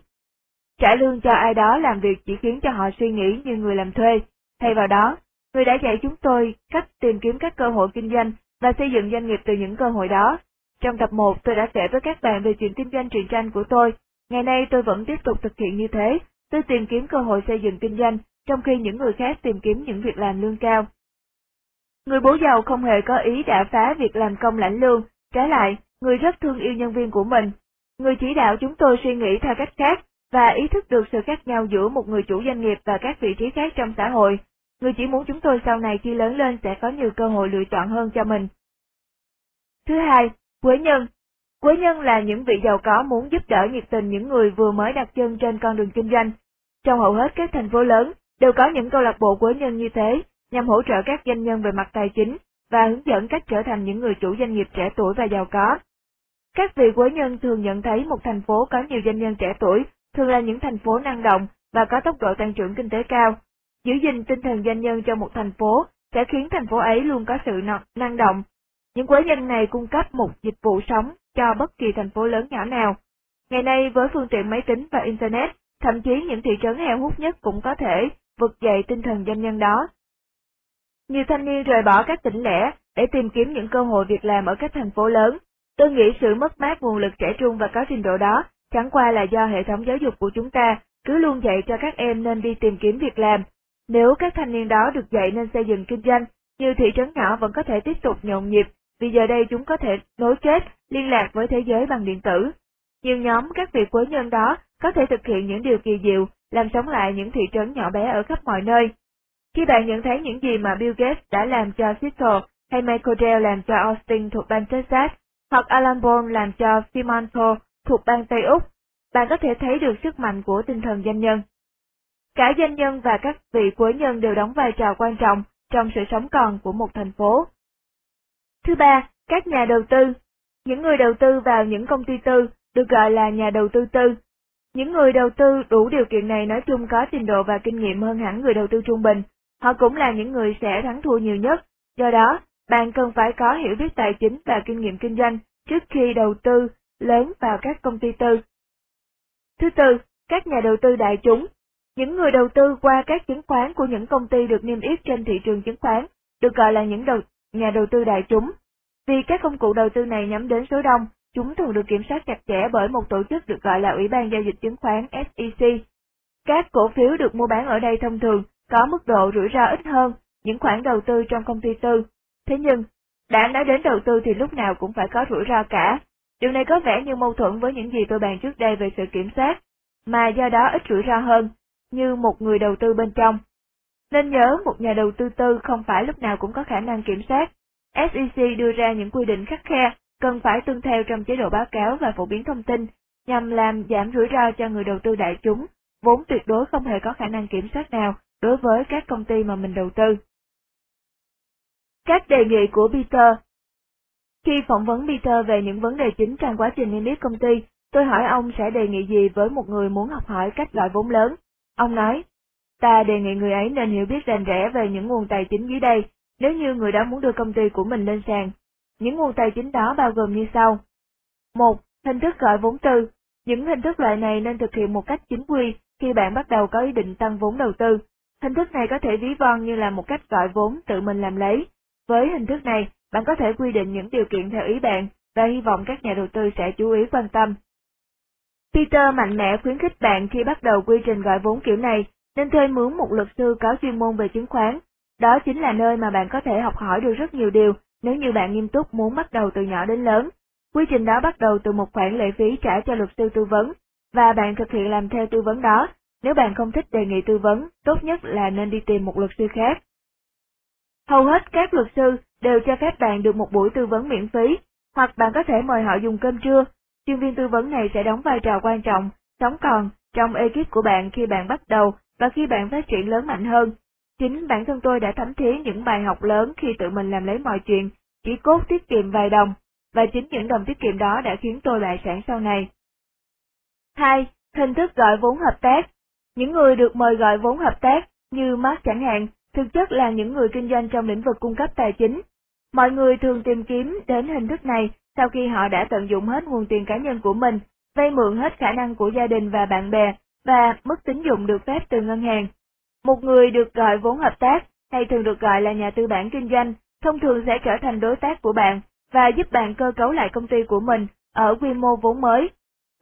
trả lương cho ai đó làm việc chỉ khiến cho họ suy nghĩ như người làm thuê. Thay vào đó, người đã dạy chúng tôi cách tìm kiếm các cơ hội kinh doanh và xây dựng doanh nghiệp từ những cơ hội đó. Trong tập 1 tôi đã kể với các bạn về chuyện kinh doanh truyện tranh của tôi. Ngày nay tôi vẫn tiếp tục thực hiện như thế. Tôi tìm kiếm cơ hội xây dựng kinh doanh, trong khi những người khác tìm kiếm những việc làm lương cao. Người bố giàu không hề có ý đã phá việc làm công lãnh lương, trái lại, người rất thương yêu nhân viên của mình. Người chỉ đạo chúng tôi suy nghĩ theo cách khác, và ý thức được sự khác nhau giữa một người chủ doanh nghiệp và các vị trí khác trong xã hội. Người chỉ muốn chúng tôi sau này khi lớn lên sẽ có nhiều cơ hội lựa chọn hơn cho mình. Thứ hai, quế nhân. Quế nhân là những vị giàu có muốn giúp đỡ nhiệt tình những người vừa mới đặt chân trên con đường kinh doanh. Trong hầu hết các thành phố lớn, đều có những câu lạc bộ quế nhân như thế, nhằm hỗ trợ các doanh nhân về mặt tài chính và hướng dẫn cách trở thành những người chủ doanh nghiệp trẻ tuổi và giàu có. Các vị quế nhân thường nhận thấy một thành phố có nhiều doanh nhân trẻ tuổi, thường là những thành phố năng động và có tốc độ tăng trưởng kinh tế cao. Giữ gìn tinh thần doanh nhân trong một thành phố sẽ khiến thành phố ấy luôn có sự năng động. Những quế nhân này cung cấp một dịch vụ sống cho bất kỳ thành phố lớn nhỏ nào. Ngày nay với phương tiện máy tính và Internet, thậm chí những thị trấn heo hút nhất cũng có thể vực dậy tinh thần doanh nhân đó. Nhiều thanh niên rời bỏ các tỉnh lẻ để tìm kiếm những cơ hội việc làm ở các thành phố lớn. Tôi nghĩ sự mất mát nguồn lực trẻ trung và có trình độ đó chẳng qua là do hệ thống giáo dục của chúng ta cứ luôn dạy cho các em nên đi tìm kiếm việc làm. Nếu các thanh niên đó được dạy nên xây dựng kinh doanh, nhiều thị trấn nhỏ vẫn có thể tiếp tục nhộn nhịp, vì giờ đây chúng có thể nối kết, liên lạc với thế giới bằng điện tử. Nhiều nhóm các vị quế nhân đó có thể thực hiện những điều kỳ diệu, làm sống lại những thị trấn nhỏ bé ở khắp mọi nơi. Khi bạn nhận thấy những gì mà Bill Gates đã làm cho Seattle, hay Michael Dell làm cho Austin thuộc bang Texas, hoặc Alan Bond làm cho Fremantle thuộc bang Tây Úc, bạn có thể thấy được sức mạnh của tinh thần doanh nhân. Cả doanh nhân và các vị quế nhân đều đóng vai trò quan trọng trong sự sống còn của một thành phố. Thứ ba, các nhà đầu tư. Những người đầu tư vào những công ty tư được gọi là nhà đầu tư tư. Những người đầu tư đủ điều kiện này nói chung có trình độ và kinh nghiệm hơn hẳn người đầu tư trung bình. Họ cũng là những người sẽ thắng thua nhiều nhất. Do đó, bạn cần phải có hiểu biết tài chính và kinh nghiệm kinh doanh trước khi đầu tư lớn vào các công ty tư. Thứ tư, các nhà đầu tư đại chúng. Những người đầu tư qua các chứng khoán của những công ty được niêm yết trên thị trường chứng khoán, được gọi là những đầu, nhà đầu tư đại chúng. Vì các công cụ đầu tư này nhắm đến số đông, chúng thường được kiểm soát chặt chẽ bởi một tổ chức được gọi là Ủy ban Giao dịch Chứng khoán SEC. Các cổ phiếu được mua bán ở đây thông thường có mức độ rủi ro ít hơn những khoản đầu tư trong công ty tư. Thế nhưng, đã nói đến đầu tư thì lúc nào cũng phải có rủi ro cả, Điều này có vẻ như mâu thuẫn với những gì tôi bàn trước đây về sự kiểm soát, mà do đó ít rủi ro hơn, như một người đầu tư bên trong. Nên nhớ một nhà đầu tư tư không phải lúc nào cũng có khả năng kiểm soát. SEC đưa ra những quy định khắc khe, cần phải tuân theo trong chế độ báo cáo và phổ biến thông tin, nhằm làm giảm rủi ro cho người đầu tư đại chúng, vốn tuyệt đối không hề có khả năng kiểm soát nào đối với các công ty mà mình đầu tư. Các đề nghị của Peter khi phỏng vấn Peter về những vấn đề chính trong quá trình niêm yết công ty, tôi hỏi ông sẽ đề nghị gì với một người muốn học hỏi cách loại vốn lớn. Ông nói, ta đề nghị người ấy nên hiểu biết rành rẽ về những nguồn tài chính dưới đây, nếu như người đó muốn đưa công ty của mình lên sàn. Những nguồn tài chính đó bao gồm như sau. một Hình thức gọi vốn tư. Những hình thức loại này nên thực hiện một cách chính quy khi bạn bắt đầu có ý định tăng vốn đầu tư. Hình thức này có thể ví von như là một cách gọi vốn tự mình làm lấy. Với hình thức này, bạn có thể quy định những điều kiện theo ý bạn và hy vọng các nhà đầu tư sẽ chú ý quan tâm. Peter mạnh mẽ khuyến khích bạn khi bắt đầu quy trình gọi vốn kiểu này nên thuê mướn một luật sư có chuyên môn về chứng khoán. Đó chính là nơi mà bạn có thể học hỏi được rất nhiều điều nếu như bạn nghiêm túc muốn bắt đầu từ nhỏ đến lớn. Quy trình đó bắt đầu từ một khoản lệ phí trả cho luật sư tư vấn, và bạn thực hiện làm theo tư vấn đó. Nếu bạn không thích đề nghị tư vấn, tốt nhất là nên đi tìm một luật sư khác. Hầu hết các luật sư đều cho phép bạn được một buổi tư vấn miễn phí, hoặc bạn có thể mời họ dùng cơm trưa. Chuyên viên tư vấn này sẽ đóng vai trò quan trọng, sống còn trong ekip của bạn khi bạn bắt đầu và khi bạn phát triển lớn mạnh hơn. Chính bản thân tôi đã thấm thía những bài học lớn khi tự mình làm lấy mọi chuyện, chỉ cốt tiết kiệm vài đồng, và chính những đồng tiết kiệm đó đã khiến tôi bại sản sau này. 2. Hình thức gọi vốn hợp tác Những người được mời gọi vốn hợp tác, như Mark chẳng hạn, thực chất là những người kinh doanh trong lĩnh vực cung cấp tài chính. Mọi người thường tìm kiếm đến hình thức này sau khi họ đã tận dụng hết nguồn tiền cá nhân của mình, vay mượn hết khả năng của gia đình và bạn bè, và mức tín dụng được phép từ ngân hàng. Một người được gọi vốn hợp tác, hay thường được gọi là nhà tư bản kinh doanh, thông thường sẽ trở thành đối tác của bạn và giúp bạn cơ cấu lại công ty của mình ở quy mô vốn mới.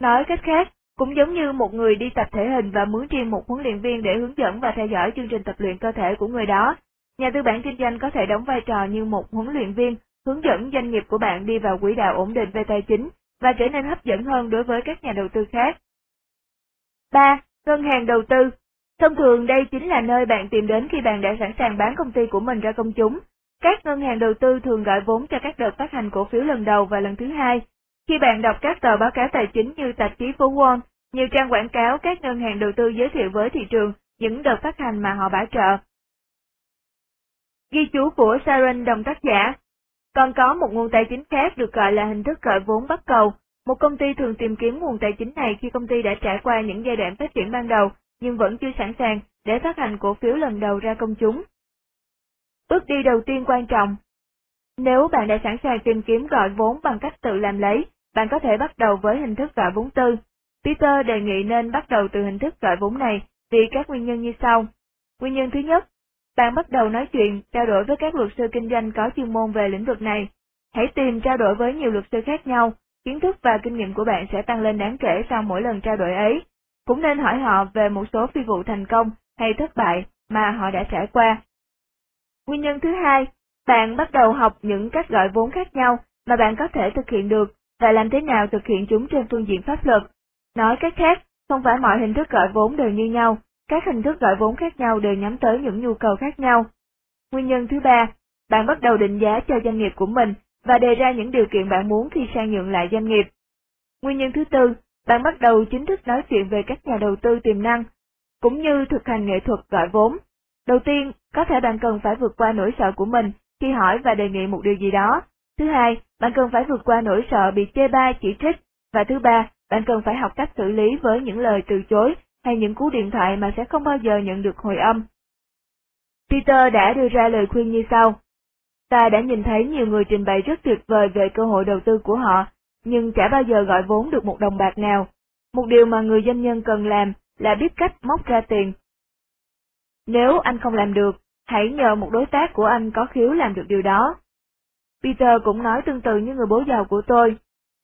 Nói cách khác, cũng giống như một người đi tập thể hình và mướn riêng một huấn luyện viên để hướng dẫn và theo dõi chương trình tập luyện cơ thể của người đó, nhà tư bản kinh doanh có thể đóng vai trò như một huấn luyện viên, hướng dẫn doanh nghiệp của bạn đi vào quỹ đạo ổn định về tài chính và trở nên hấp dẫn hơn đối với các nhà đầu tư khác. 3. Ngân hàng đầu tư Thông thường đây chính là nơi bạn tìm đến khi bạn đã sẵn sàng bán công ty của mình ra công chúng. Các ngân hàng đầu tư thường gọi vốn cho các đợt phát hành cổ phiếu lần đầu và lần thứ hai. Khi bạn đọc các tờ báo cáo tài chính như tạp chí phố Wall, nhiều trang quảng cáo các ngân hàng đầu tư giới thiệu với thị trường những đợt phát hành mà họ bảo trợ. Ghi chú của Sharon đồng tác giả Còn có một nguồn tài chính khác được gọi là hình thức gọi vốn bắt cầu. Một công ty thường tìm kiếm nguồn tài chính này khi công ty đã trải qua những giai đoạn phát triển ban đầu nhưng vẫn chưa sẵn sàng để phát hành cổ phiếu lần đầu ra công chúng. Bước đi đầu tiên quan trọng Nếu bạn đã sẵn sàng tìm kiếm gọi vốn bằng cách tự làm lấy, bạn có thể bắt đầu với hình thức gọi vốn tư. Peter đề nghị nên bắt đầu từ hình thức gọi vốn này vì các nguyên nhân như sau. Nguyên nhân thứ nhất, bạn bắt đầu nói chuyện, trao đổi với các luật sư kinh doanh có chuyên môn về lĩnh vực này. Hãy tìm trao đổi với nhiều luật sư khác nhau, kiến thức và kinh nghiệm của bạn sẽ tăng lên đáng kể sau mỗi lần trao đổi ấy. Cũng nên hỏi họ về một số phi vụ thành công hay thất bại mà họ đã trải qua. Nguyên nhân thứ hai, bạn bắt đầu học những cách gọi vốn khác nhau mà bạn có thể thực hiện được và làm thế nào thực hiện chúng trên phương diện pháp luật. Nói cách khác, không phải mọi hình thức gọi vốn đều như nhau, các hình thức gọi vốn khác nhau đều nhắm tới những nhu cầu khác nhau. Nguyên nhân thứ ba, bạn bắt đầu định giá cho doanh nghiệp của mình và đề ra những điều kiện bạn muốn khi sang nhượng lại doanh nghiệp. Nguyên nhân thứ tư, bạn bắt đầu chính thức nói chuyện về các nhà đầu tư tiềm năng, cũng như thực hành nghệ thuật gọi vốn. Đầu tiên, có thể bạn cần phải vượt qua nỗi sợ của mình khi hỏi và đề nghị một điều gì đó. Thứ hai, bạn cần phải vượt qua nỗi sợ bị chê bai chỉ trích. Và thứ ba, bạn cần phải học cách xử lý với những lời từ chối hay những cú điện thoại mà sẽ không bao giờ nhận được hồi âm. Peter đã đưa ra lời khuyên như sau. Ta đã nhìn thấy nhiều người trình bày rất tuyệt vời về cơ hội đầu tư của họ, nhưng chả bao giờ gọi vốn được một đồng bạc nào. Một điều mà người doanh nhân cần làm là biết cách móc ra tiền. Nếu anh không làm được, hãy nhờ một đối tác của anh có khiếu làm được điều đó. Peter cũng nói tương tự như người bố giàu của tôi.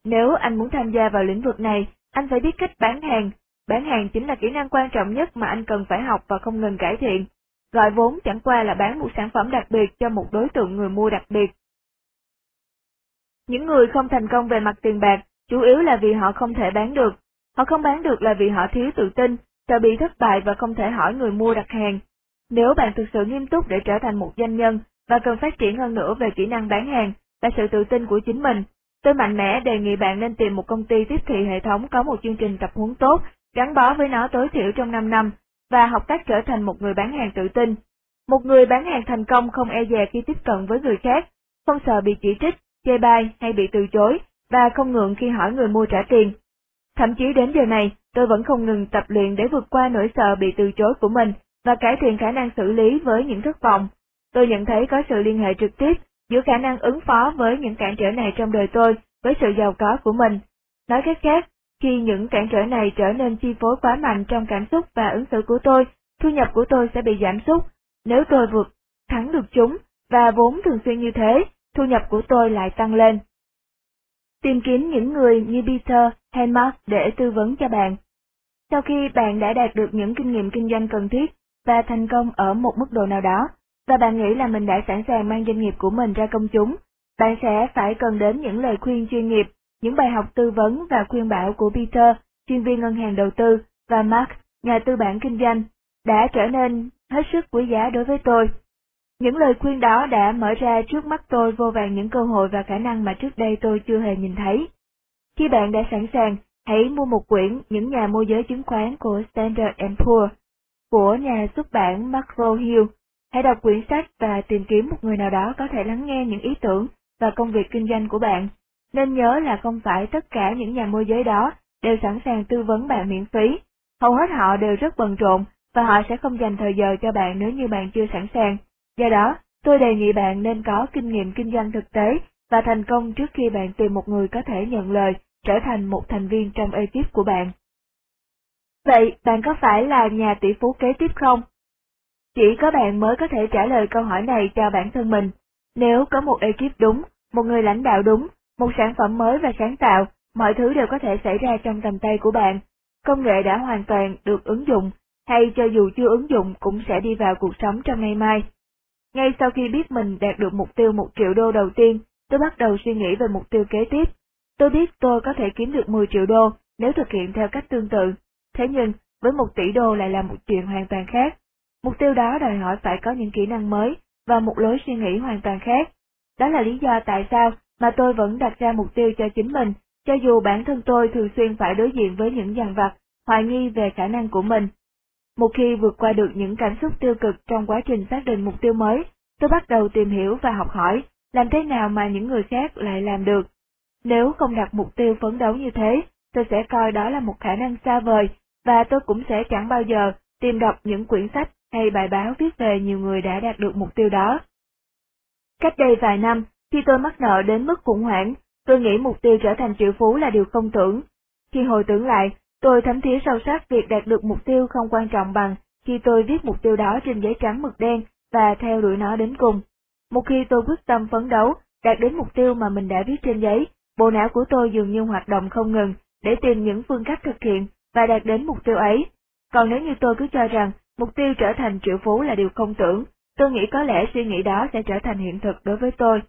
Nếu anh muốn tham gia vào lĩnh vực này, anh phải biết cách bán hàng. Bán hàng chính là kỹ năng quan trọng nhất mà anh cần phải học và không ngừng cải thiện. Gọi vốn chẳng qua là bán một sản phẩm đặc biệt cho một đối tượng người mua đặc biệt. Những người không thành công về mặt tiền bạc, chủ yếu là vì họ không thể bán được. Họ không bán được là vì họ thiếu tự tin, sợ bị thất bại và không thể hỏi người mua đặt hàng. Nếu bạn thực sự nghiêm túc để trở thành một doanh nhân và cần phát triển hơn nữa về kỹ năng bán hàng và sự tự tin của chính mình, tôi mạnh mẽ đề nghị bạn nên tìm một công ty tiếp thị hệ thống có một chương trình tập huấn tốt, gắn bó với nó tối thiểu trong 5 năm, và học cách trở thành một người bán hàng tự tin. Một người bán hàng thành công không e dè khi tiếp cận với người khác, không sợ bị chỉ trích, chê bai hay bị từ chối, và không ngượng khi hỏi người mua trả tiền. Thậm chí đến giờ này, tôi vẫn không ngừng tập luyện để vượt qua nỗi sợ bị từ chối của mình và cải thiện khả năng xử lý với những thất vọng. Tôi nhận thấy có sự liên hệ trực tiếp giữa khả năng ứng phó với những cản trở này trong đời tôi với sự giàu có của mình. Nói cách khác, khi những cản trở này trở nên chi phối quá mạnh trong cảm xúc và ứng xử của tôi, thu nhập của tôi sẽ bị giảm sút. Nếu tôi vượt thắng được chúng, và vốn thường xuyên như thế, thu nhập của tôi lại tăng lên. Tìm kiếm những người như Peter hay Mark để tư vấn cho bạn. Sau khi bạn đã đạt được những kinh nghiệm kinh doanh cần thiết và thành công ở một mức độ nào đó, và bạn nghĩ là mình đã sẵn sàng mang doanh nghiệp của mình ra công chúng, bạn sẽ phải cần đến những lời khuyên chuyên nghiệp, những bài học tư vấn và khuyên bảo của Peter, chuyên viên ngân hàng đầu tư, và Mark, nhà tư bản kinh doanh, đã trở nên hết sức quý giá đối với tôi. Những lời khuyên đó đã mở ra trước mắt tôi vô vàng những cơ hội và khả năng mà trước đây tôi chưa hề nhìn thấy. Khi bạn đã sẵn sàng, hãy mua một quyển Những nhà môi giới chứng khoán của Standard Poor's của nhà xuất bản Macro Hill. Hãy đọc quyển sách và tìm kiếm một người nào đó có thể lắng nghe những ý tưởng và công việc kinh doanh của bạn. Nên nhớ là không phải tất cả những nhà môi giới đó đều sẵn sàng tư vấn bạn miễn phí. Hầu hết họ đều rất bận rộn và họ sẽ không dành thời giờ cho bạn nếu như bạn chưa sẵn sàng. Do đó, tôi đề nghị bạn nên có kinh nghiệm kinh doanh thực tế và thành công trước khi bạn tìm một người có thể nhận lời trở thành một thành viên trong ekip của bạn. Vậy, bạn có phải là nhà tỷ phú kế tiếp không? Chỉ có bạn mới có thể trả lời câu hỏi này cho bản thân mình. Nếu có một ekip đúng, một người lãnh đạo đúng, một sản phẩm mới và sáng tạo, mọi thứ đều có thể xảy ra trong tầm tay của bạn. Công nghệ đã hoàn toàn được ứng dụng, hay cho dù chưa ứng dụng cũng sẽ đi vào cuộc sống trong ngày mai. Ngay sau khi biết mình đạt được mục tiêu một triệu đô đầu tiên, tôi bắt đầu suy nghĩ về mục tiêu kế tiếp. Tôi biết tôi có thể kiếm được 10 triệu đô nếu thực hiện theo cách tương tự. Thế nhưng, với một tỷ đô lại là một chuyện hoàn toàn khác. Mục tiêu đó đòi hỏi phải có những kỹ năng mới và một lối suy nghĩ hoàn toàn khác. Đó là lý do tại sao mà tôi vẫn đặt ra mục tiêu cho chính mình, cho dù bản thân tôi thường xuyên phải đối diện với những dằn vặt, hoài nghi về khả năng của mình. Một khi vượt qua được những cảm xúc tiêu cực trong quá trình xác định mục tiêu mới, tôi bắt đầu tìm hiểu và học hỏi, làm thế nào mà những người khác lại làm được. Nếu không đặt mục tiêu phấn đấu như thế, tôi sẽ coi đó là một khả năng xa vời, và tôi cũng sẽ chẳng bao giờ tìm đọc những quyển sách hay bài báo viết về nhiều người đã đạt được mục tiêu đó. Cách đây vài năm, khi tôi mắc nợ đến mức khủng hoảng, tôi nghĩ mục tiêu trở thành triệu phú là điều không tưởng. Khi hồi tưởng lại, tôi thấm thía sâu sắc việc đạt được mục tiêu không quan trọng bằng khi tôi viết mục tiêu đó trên giấy trắng mực đen và theo đuổi nó đến cùng. Một khi tôi quyết tâm phấn đấu, đạt đến mục tiêu mà mình đã viết trên giấy, bộ não của tôi dường như hoạt động không ngừng để tìm những phương cách thực hiện và đạt đến mục tiêu ấy. Còn nếu như tôi cứ cho rằng mục tiêu trở thành triệu phú là điều không tưởng, tôi nghĩ có lẽ suy nghĩ đó sẽ trở thành hiện thực đối với tôi.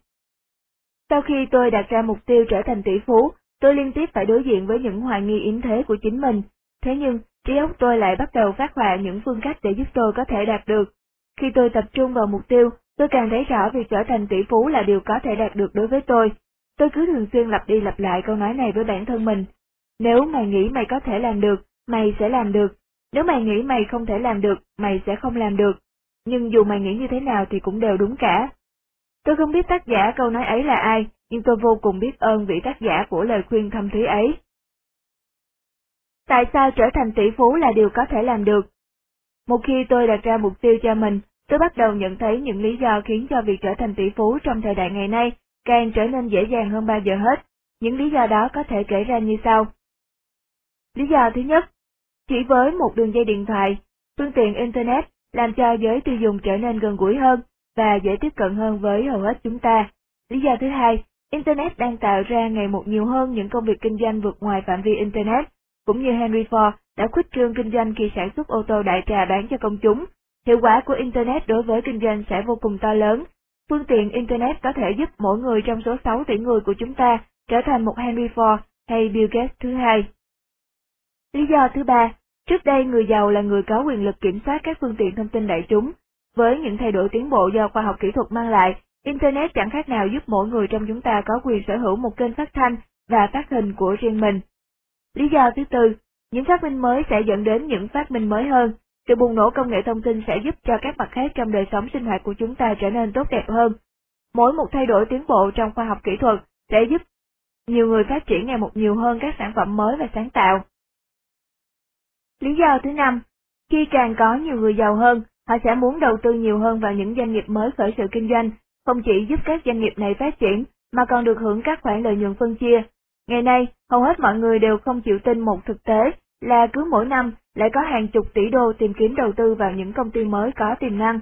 Sau khi tôi đặt ra mục tiêu trở thành tỷ phú, tôi liên tiếp phải đối diện với những hoài nghi yếm thế của chính mình. Thế nhưng, trí óc tôi lại bắt đầu phát họa những phương cách để giúp tôi có thể đạt được. Khi tôi tập trung vào mục tiêu, tôi càng thấy rõ việc trở thành tỷ phú là điều có thể đạt được đối với tôi. Tôi cứ thường xuyên lặp đi lặp lại câu nói này với bản thân mình. Nếu mày nghĩ mày có thể làm được, mày sẽ làm được. Nếu mày nghĩ mày không thể làm được, mày sẽ không làm được. Nhưng dù mày nghĩ như thế nào thì cũng đều đúng cả. Tôi không biết tác giả câu nói ấy là ai, nhưng tôi vô cùng biết ơn vị tác giả của lời khuyên thâm thúy ấy. Tại sao trở thành tỷ phú là điều có thể làm được? Một khi tôi đặt ra mục tiêu cho mình, tôi bắt đầu nhận thấy những lý do khiến cho việc trở thành tỷ phú trong thời đại ngày nay càng trở nên dễ dàng hơn bao giờ hết. Những lý do đó có thể kể ra như sau. Lý do thứ nhất, chỉ với một đường dây điện thoại, phương tiện Internet làm cho giới tiêu dùng trở nên gần gũi hơn và dễ tiếp cận hơn với hầu hết chúng ta. Lý do thứ hai, Internet đang tạo ra ngày một nhiều hơn những công việc kinh doanh vượt ngoài phạm vi Internet, cũng như Henry Ford đã khuếch trương kinh doanh khi sản xuất ô tô đại trà bán cho công chúng. Hiệu quả của Internet đối với kinh doanh sẽ vô cùng to lớn. Phương tiện Internet có thể giúp mỗi người trong số 6 tỷ người của chúng ta trở thành một Henry Ford hay Bill Gates thứ hai. Lý do thứ ba, trước đây người giàu là người có quyền lực kiểm soát các phương tiện thông tin đại chúng. Với những thay đổi tiến bộ do khoa học kỹ thuật mang lại, Internet chẳng khác nào giúp mỗi người trong chúng ta có quyền sở hữu một kênh phát thanh và phát hình của riêng mình. Lý do thứ tư, những phát minh mới sẽ dẫn đến những phát minh mới hơn. Sự bùng nổ công nghệ thông tin sẽ giúp cho các mặt khác trong đời sống sinh hoạt của chúng ta trở nên tốt đẹp hơn. Mỗi một thay đổi tiến bộ trong khoa học kỹ thuật sẽ giúp nhiều người phát triển ngày một nhiều hơn các sản phẩm mới và sáng tạo. Lý do thứ năm, khi càng có nhiều người giàu hơn, họ sẽ muốn đầu tư nhiều hơn vào những doanh nghiệp mới khởi sự kinh doanh, không chỉ giúp các doanh nghiệp này phát triển, mà còn được hưởng các khoản lợi nhuận phân chia. Ngày nay, hầu hết mọi người đều không chịu tin một thực tế là cứ mỗi năm lại có hàng chục tỷ đô tìm kiếm đầu tư vào những công ty mới có tiềm năng.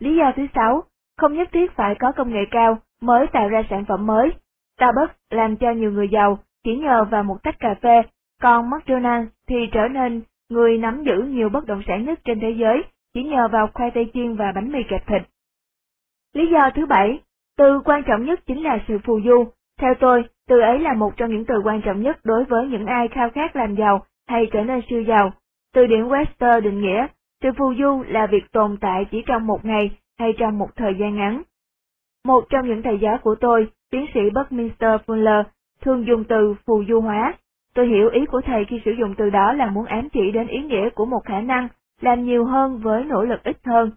Lý do thứ sáu, không nhất thiết phải có công nghệ cao mới tạo ra sản phẩm mới. Starbucks làm cho nhiều người giàu chỉ nhờ vào một tách cà phê, còn McDonald's thì trở nên người nắm giữ nhiều bất động sản nhất trên thế giới chỉ nhờ vào khoai tây chiên và bánh mì kẹp thịt. Lý do thứ bảy, từ quan trọng nhất chính là sự phù du. Theo tôi, từ ấy là một trong những từ quan trọng nhất đối với những ai khao khát làm giàu hay trở nên siêu giàu. Từ điển Webster định nghĩa, sự phù du là việc tồn tại chỉ trong một ngày hay trong một thời gian ngắn. Một trong những thầy giáo của tôi, tiến sĩ Buckminster Fuller, thường dùng từ phù du hóa. Tôi hiểu ý của thầy khi sử dụng từ đó là muốn ám chỉ đến ý nghĩa của một khả năng làm nhiều hơn với nỗ lực ít hơn.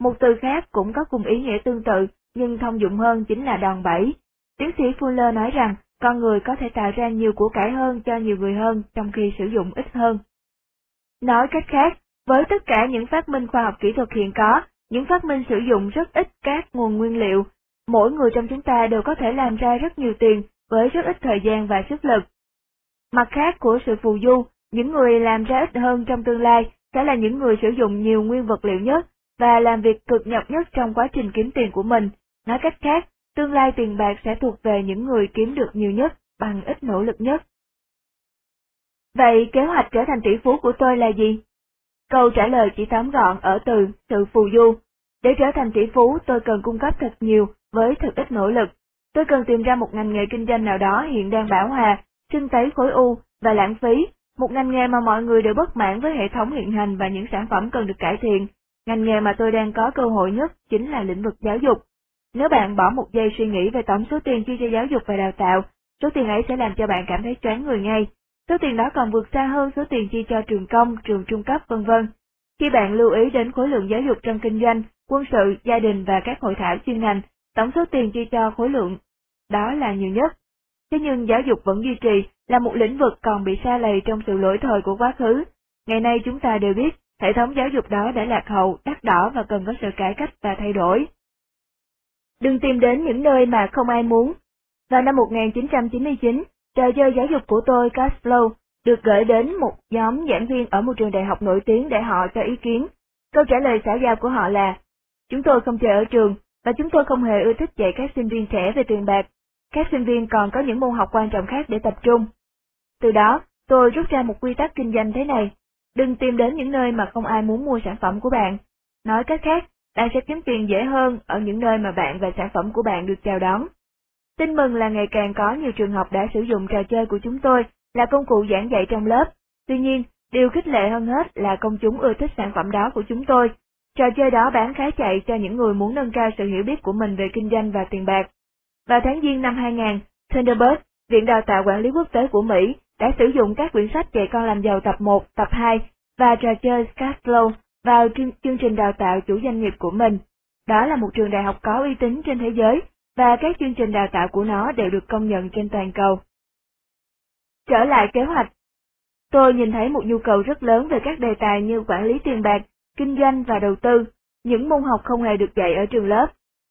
Một từ khác cũng có cùng ý nghĩa tương tự, nhưng thông dụng hơn chính là đòn bẩy. Tiến sĩ Fuller nói rằng, con người có thể tạo ra nhiều của cải hơn cho nhiều người hơn trong khi sử dụng ít hơn. Nói cách khác, với tất cả những phát minh khoa học kỹ thuật hiện có, những phát minh sử dụng rất ít các nguồn nguyên liệu, mỗi người trong chúng ta đều có thể làm ra rất nhiều tiền với rất ít thời gian và sức lực. Mặt khác của sự phù du, những người làm ra ít hơn trong tương lai sẽ là những người sử dụng nhiều nguyên vật liệu nhất và làm việc cực nhọc nhất trong quá trình kiếm tiền của mình. Nói cách khác, tương lai tiền bạc sẽ thuộc về những người kiếm được nhiều nhất bằng ít nỗ lực nhất. Vậy kế hoạch trở thành tỷ phú của tôi là gì? Câu trả lời chỉ tóm gọn ở từ sự phù du. Để trở thành tỷ phú tôi cần cung cấp thật nhiều với thật ít nỗ lực. Tôi cần tìm ra một ngành nghề kinh doanh nào đó hiện đang bão hòa, sinh tấy khối u và lãng phí, một ngành nghề mà mọi người đều bất mãn với hệ thống hiện hành và những sản phẩm cần được cải thiện. Ngành nghề mà tôi đang có cơ hội nhất chính là lĩnh vực giáo dục. Nếu bạn bỏ một giây suy nghĩ về tổng số tiền chi cho giáo dục và đào tạo, số tiền ấy sẽ làm cho bạn cảm thấy choáng người ngay. Số tiền đó còn vượt xa hơn số tiền chi cho trường công, trường trung cấp vân vân. Khi bạn lưu ý đến khối lượng giáo dục trong kinh doanh, quân sự, gia đình và các hội thảo chuyên ngành, tổng số tiền chi cho khối lượng đó là nhiều nhất. Thế nhưng giáo dục vẫn duy trì là một lĩnh vực còn bị xa lầy trong sự lỗi thời của quá khứ. Ngày nay chúng ta đều biết, hệ thống giáo dục đó đã lạc hậu, đắt đỏ và cần có sự cải cách và thay đổi. Đừng tìm đến những nơi mà không ai muốn. Vào năm 1999, trò chơi giáo dục của tôi Cashflow được gửi đến một nhóm giảng viên ở một trường đại học nổi tiếng để họ cho ý kiến. Câu trả lời xã giao của họ là, chúng tôi không chơi ở trường, và chúng tôi không hề ưa thích dạy các sinh viên trẻ về tiền bạc. Các sinh viên còn có những môn học quan trọng khác để tập trung. Từ đó, tôi rút ra một quy tắc kinh doanh thế này. Đừng tìm đến những nơi mà không ai muốn mua sản phẩm của bạn. Nói cách khác, bạn sẽ kiếm tiền dễ hơn ở những nơi mà bạn và sản phẩm của bạn được chào đón. Tin mừng là ngày càng có nhiều trường học đã sử dụng trò chơi của chúng tôi là công cụ giảng dạy trong lớp. Tuy nhiên, điều khích lệ hơn hết là công chúng ưa thích sản phẩm đó của chúng tôi. Trò chơi đó bán khá chạy cho những người muốn nâng cao sự hiểu biết của mình về kinh doanh và tiền bạc. Vào tháng Giêng năm 2000, Thunderbird, Viện Đào tạo Quản lý Quốc tế của Mỹ, đã sử dụng các quyển sách dạy con làm giàu tập 1, tập 2 và trò chơi Scatflow vào chương trình đào tạo chủ doanh nghiệp của mình. Đó là một trường đại học có uy tín trên thế giới, và các chương trình đào tạo của nó đều được công nhận trên toàn cầu. Trở lại kế hoạch, tôi nhìn thấy một nhu cầu rất lớn về các đề tài như quản lý tiền bạc, kinh doanh và đầu tư, những môn học không hề được dạy ở trường lớp.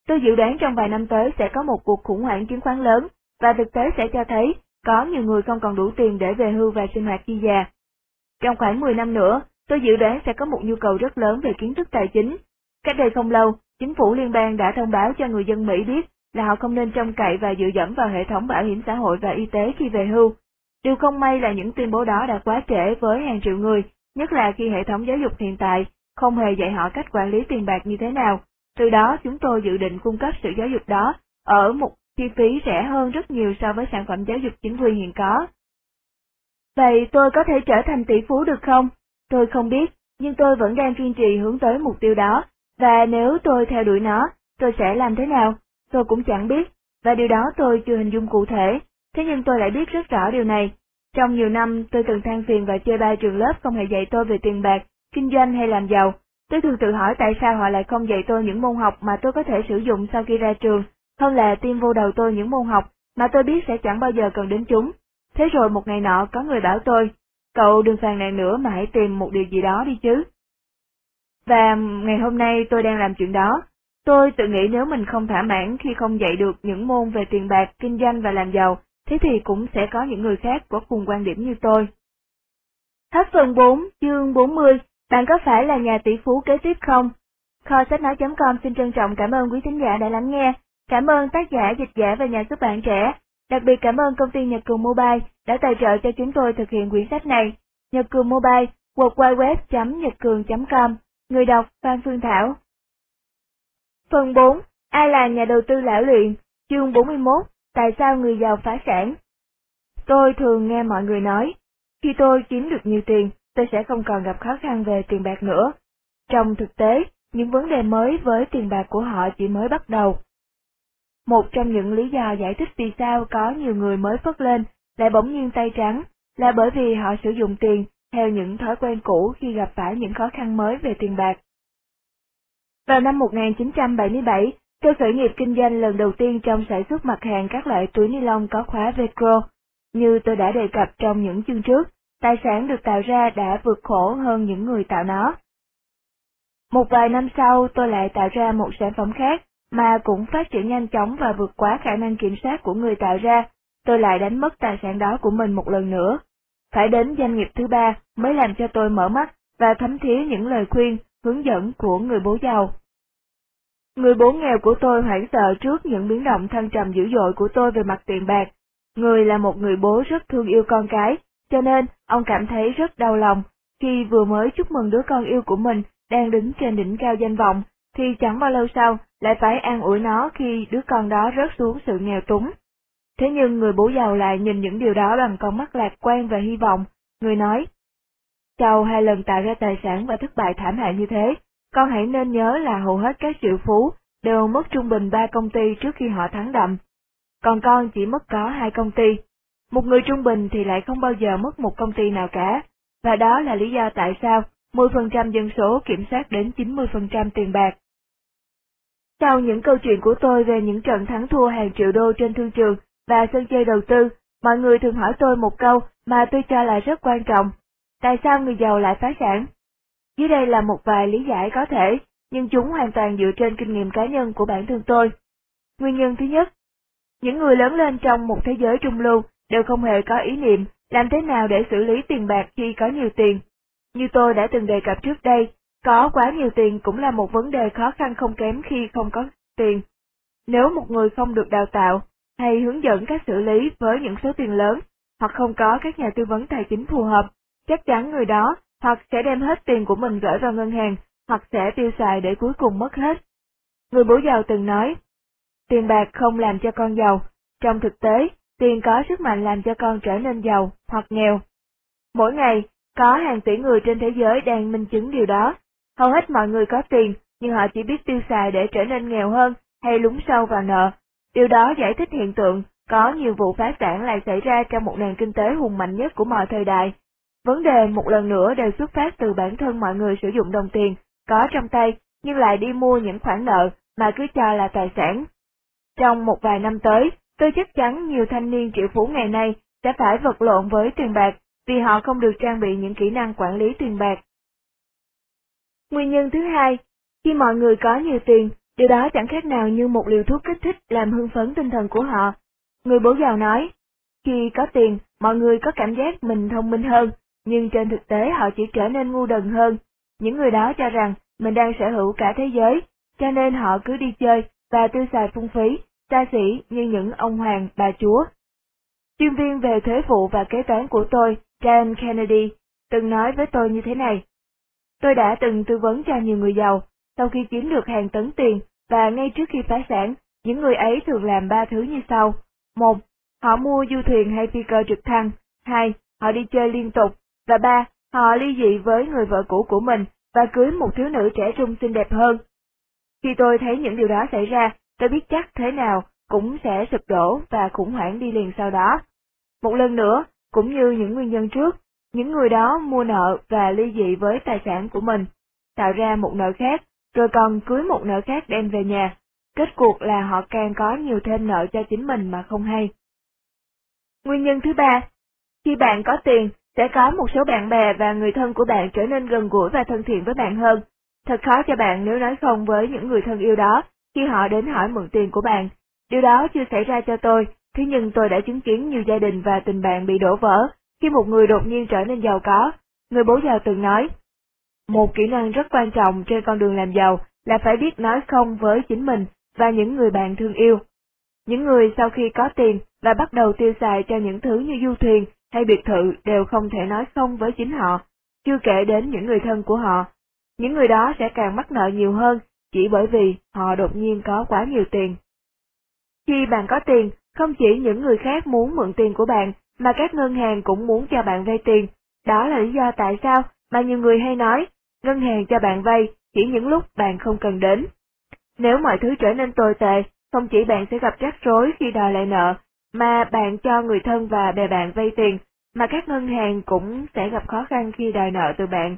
Tôi dự đoán trong vài năm tới sẽ có một cuộc khủng hoảng chứng khoán lớn, và thực tế sẽ cho thấy có nhiều người không còn đủ tiền để về hưu và sinh hoạt khi già. Trong khoảng 10 năm nữa, tôi dự đoán sẽ có một nhu cầu rất lớn về kiến thức tài chính. Cách đây không lâu, chính phủ liên bang đã thông báo cho người dân Mỹ biết là họ không nên trông cậy và dựa dẫm vào hệ thống bảo hiểm xã hội và y tế khi về hưu. Điều không may là những tuyên bố đó đã quá trễ với hàng triệu người, nhất là khi hệ thống giáo dục hiện tại không hề dạy họ cách quản lý tiền bạc như thế nào. Từ đó chúng tôi dự định cung cấp sự giáo dục đó ở một chi phí rẻ hơn rất nhiều so với sản phẩm giáo dục chính quy hiện có. Vậy tôi có thể trở thành tỷ phú được không? Tôi không biết, nhưng tôi vẫn đang kiên trì hướng tới mục tiêu đó, và nếu tôi theo đuổi nó, tôi sẽ làm thế nào? Tôi cũng chẳng biết, và điều đó tôi chưa hình dung cụ thể, thế nhưng tôi lại biết rất rõ điều này. Trong nhiều năm tôi từng than phiền và chơi ba trường lớp không hề dạy tôi về tiền bạc, kinh doanh hay làm giàu. Tôi thường tự hỏi tại sao họ lại không dạy tôi những môn học mà tôi có thể sử dụng sau khi ra trường, hơn là tiêm vô đầu tôi những môn học mà tôi biết sẽ chẳng bao giờ cần đến chúng. Thế rồi một ngày nọ có người bảo tôi, cậu đừng phàn nàn nữa mà hãy tìm một điều gì đó đi chứ. Và ngày hôm nay tôi đang làm chuyện đó. Tôi tự nghĩ nếu mình không thỏa mãn khi không dạy được những môn về tiền bạc, kinh doanh và làm giàu, thế thì cũng sẽ có những người khác có cùng quan điểm như tôi. Hết phần 4, chương 40, bạn có phải là nhà tỷ phú kế tiếp không? Kho sách nói.com xin trân trọng cảm ơn quý thính giả đã lắng nghe. Cảm ơn tác giả, dịch giả và nhà xuất bản trẻ. Đặc biệt cảm ơn công ty Nhật Cường Mobile đã tài trợ cho chúng tôi thực hiện quyển sách này. Nhật Cường Mobile, www.nhậtcường.com, người đọc Phan Phương Thảo. Phần 4. Ai là nhà đầu tư lão luyện? Chương 41. Tại sao người giàu phá sản? Tôi thường nghe mọi người nói, khi tôi kiếm được nhiều tiền, tôi sẽ không còn gặp khó khăn về tiền bạc nữa. Trong thực tế, những vấn đề mới với tiền bạc của họ chỉ mới bắt đầu. Một trong những lý do giải thích vì sao có nhiều người mới phất lên lại bỗng nhiên tay trắng là bởi vì họ sử dụng tiền theo những thói quen cũ khi gặp phải những khó khăn mới về tiền bạc. Vào năm 1977, tôi khởi nghiệp kinh doanh lần đầu tiên trong sản xuất mặt hàng các loại túi ni lông có khóa Velcro. Như tôi đã đề cập trong những chương trước, tài sản được tạo ra đã vượt khổ hơn những người tạo nó. Một vài năm sau tôi lại tạo ra một sản phẩm khác, mà cũng phát triển nhanh chóng và vượt quá khả năng kiểm soát của người tạo ra, tôi lại đánh mất tài sản đó của mình một lần nữa. Phải đến doanh nghiệp thứ ba mới làm cho tôi mở mắt và thấm thía những lời khuyên, hướng dẫn của người bố giàu. Người bố nghèo của tôi hoảng sợ trước những biến động thăng trầm dữ dội của tôi về mặt tiền bạc. Người là một người bố rất thương yêu con cái, cho nên ông cảm thấy rất đau lòng khi vừa mới chúc mừng đứa con yêu của mình đang đứng trên đỉnh cao danh vọng, thì chẳng bao lâu sau lại phải an ủi nó khi đứa con đó rớt xuống sự nghèo túng. Thế nhưng người bố giàu lại nhìn những điều đó bằng con mắt lạc quan và hy vọng, người nói, sau hai lần tạo ra tài sản và thất bại thảm hại như thế, con hãy nên nhớ là hầu hết các triệu phú đều mất trung bình ba công ty trước khi họ thắng đậm. Còn con chỉ mất có hai công ty. Một người trung bình thì lại không bao giờ mất một công ty nào cả, và đó là lý do tại sao 10% dân số kiểm soát đến 90% tiền bạc. Sau những câu chuyện của tôi về những trận thắng thua hàng triệu đô trên thương trường và sân chơi đầu tư, mọi người thường hỏi tôi một câu mà tôi cho là rất quan trọng. Tại sao người giàu lại phá sản? Dưới đây là một vài lý giải có thể, nhưng chúng hoàn toàn dựa trên kinh nghiệm cá nhân của bản thân tôi. Nguyên nhân thứ nhất, những người lớn lên trong một thế giới trung lưu đều không hề có ý niệm làm thế nào để xử lý tiền bạc khi có nhiều tiền. Như tôi đã từng đề cập trước đây, có quá nhiều tiền cũng là một vấn đề khó khăn không kém khi không có tiền. Nếu một người không được đào tạo hay hướng dẫn cách xử lý với những số tiền lớn, hoặc không có các nhà tư vấn tài chính phù hợp, chắc chắn người đó hoặc sẽ đem hết tiền của mình gửi vào ngân hàng, hoặc sẽ tiêu xài để cuối cùng mất hết. Người bố giàu từng nói, tiền bạc không làm cho con giàu, trong thực tế, tiền có sức mạnh làm cho con trở nên giàu hoặc nghèo. Mỗi ngày, có hàng tỷ người trên thế giới đang minh chứng điều đó. Hầu hết mọi người có tiền, nhưng họ chỉ biết tiêu xài để trở nên nghèo hơn hay lún sâu vào nợ. Điều đó giải thích hiện tượng có nhiều vụ phá sản lại xảy ra trong một nền kinh tế hùng mạnh nhất của mọi thời đại. Vấn đề một lần nữa đều xuất phát từ bản thân mọi người sử dụng đồng tiền có trong tay nhưng lại đi mua những khoản nợ mà cứ cho là tài sản. Trong một vài năm tới, tôi chắc chắn nhiều thanh niên triệu phú ngày nay sẽ phải vật lộn với tiền bạc vì họ không được trang bị những kỹ năng quản lý tiền bạc. Nguyên nhân thứ hai, khi mọi người có nhiều tiền, điều đó chẳng khác nào như một liều thuốc kích thích làm hưng phấn tinh thần của họ. Người bố giàu nói, khi có tiền, mọi người có cảm giác mình thông minh hơn, nhưng trên thực tế họ chỉ trở nên ngu đần hơn. Những người đó cho rằng mình đang sở hữu cả thế giới, cho nên họ cứ đi chơi và tiêu xài phung phí, xa xỉ như những ông hoàng, bà chúa. Chuyên viên về thuế vụ và kế toán của tôi, Dan Kennedy, từng nói với tôi như thế này. Tôi đã từng tư vấn cho nhiều người giàu, sau khi kiếm được hàng tấn tiền và ngay trước khi phá sản, những người ấy thường làm ba thứ như sau. Một, họ mua du thuyền hay phi cơ trực thăng. Hai, họ đi chơi liên tục. Và ba, họ ly dị với người vợ cũ của mình và cưới một thiếu nữ trẻ trung xinh đẹp hơn. Khi tôi thấy những điều đó xảy ra, tôi biết chắc thế nào cũng sẽ sụp đổ và khủng hoảng đi liền sau đó. Một lần nữa, cũng như những nguyên nhân trước, những người đó mua nợ và ly dị với tài sản của mình, tạo ra một nợ khác, rồi còn cưới một nợ khác đem về nhà. Kết cuộc là họ càng có nhiều thêm nợ cho chính mình mà không hay. Nguyên nhân thứ ba, khi bạn có tiền, sẽ có một số bạn bè và người thân của bạn trở nên gần gũi và thân thiện với bạn hơn. Thật khó cho bạn nếu nói không với những người thân yêu đó khi họ đến hỏi mượn tiền của bạn. Điều đó chưa xảy ra cho tôi, thế nhưng tôi đã chứng kiến nhiều gia đình và tình bạn bị đổ vỡ khi một người đột nhiên trở nên giàu có. Người bố giàu từng nói, một kỹ năng rất quan trọng trên con đường làm giàu là phải biết nói không với chính mình và những người bạn thương yêu. Những người sau khi có tiền và bắt đầu tiêu xài cho những thứ như du thuyền hay biệt thự đều không thể nói không với chính họ, chưa kể đến những người thân của họ. Những người đó sẽ càng mắc nợ nhiều hơn chỉ bởi vì họ đột nhiên có quá nhiều tiền. Khi bạn có tiền, không chỉ những người khác muốn mượn tiền của bạn, mà các ngân hàng cũng muốn cho bạn vay tiền. Đó là lý do tại sao mà nhiều người hay nói, ngân hàng cho bạn vay chỉ những lúc bạn không cần đến. Nếu mọi thứ trở nên tồi tệ, không chỉ bạn sẽ gặp rắc rối khi đòi lại nợ, mà bạn cho người thân và bè bạn vay tiền, mà các ngân hàng cũng sẽ gặp khó khăn khi đòi nợ từ bạn.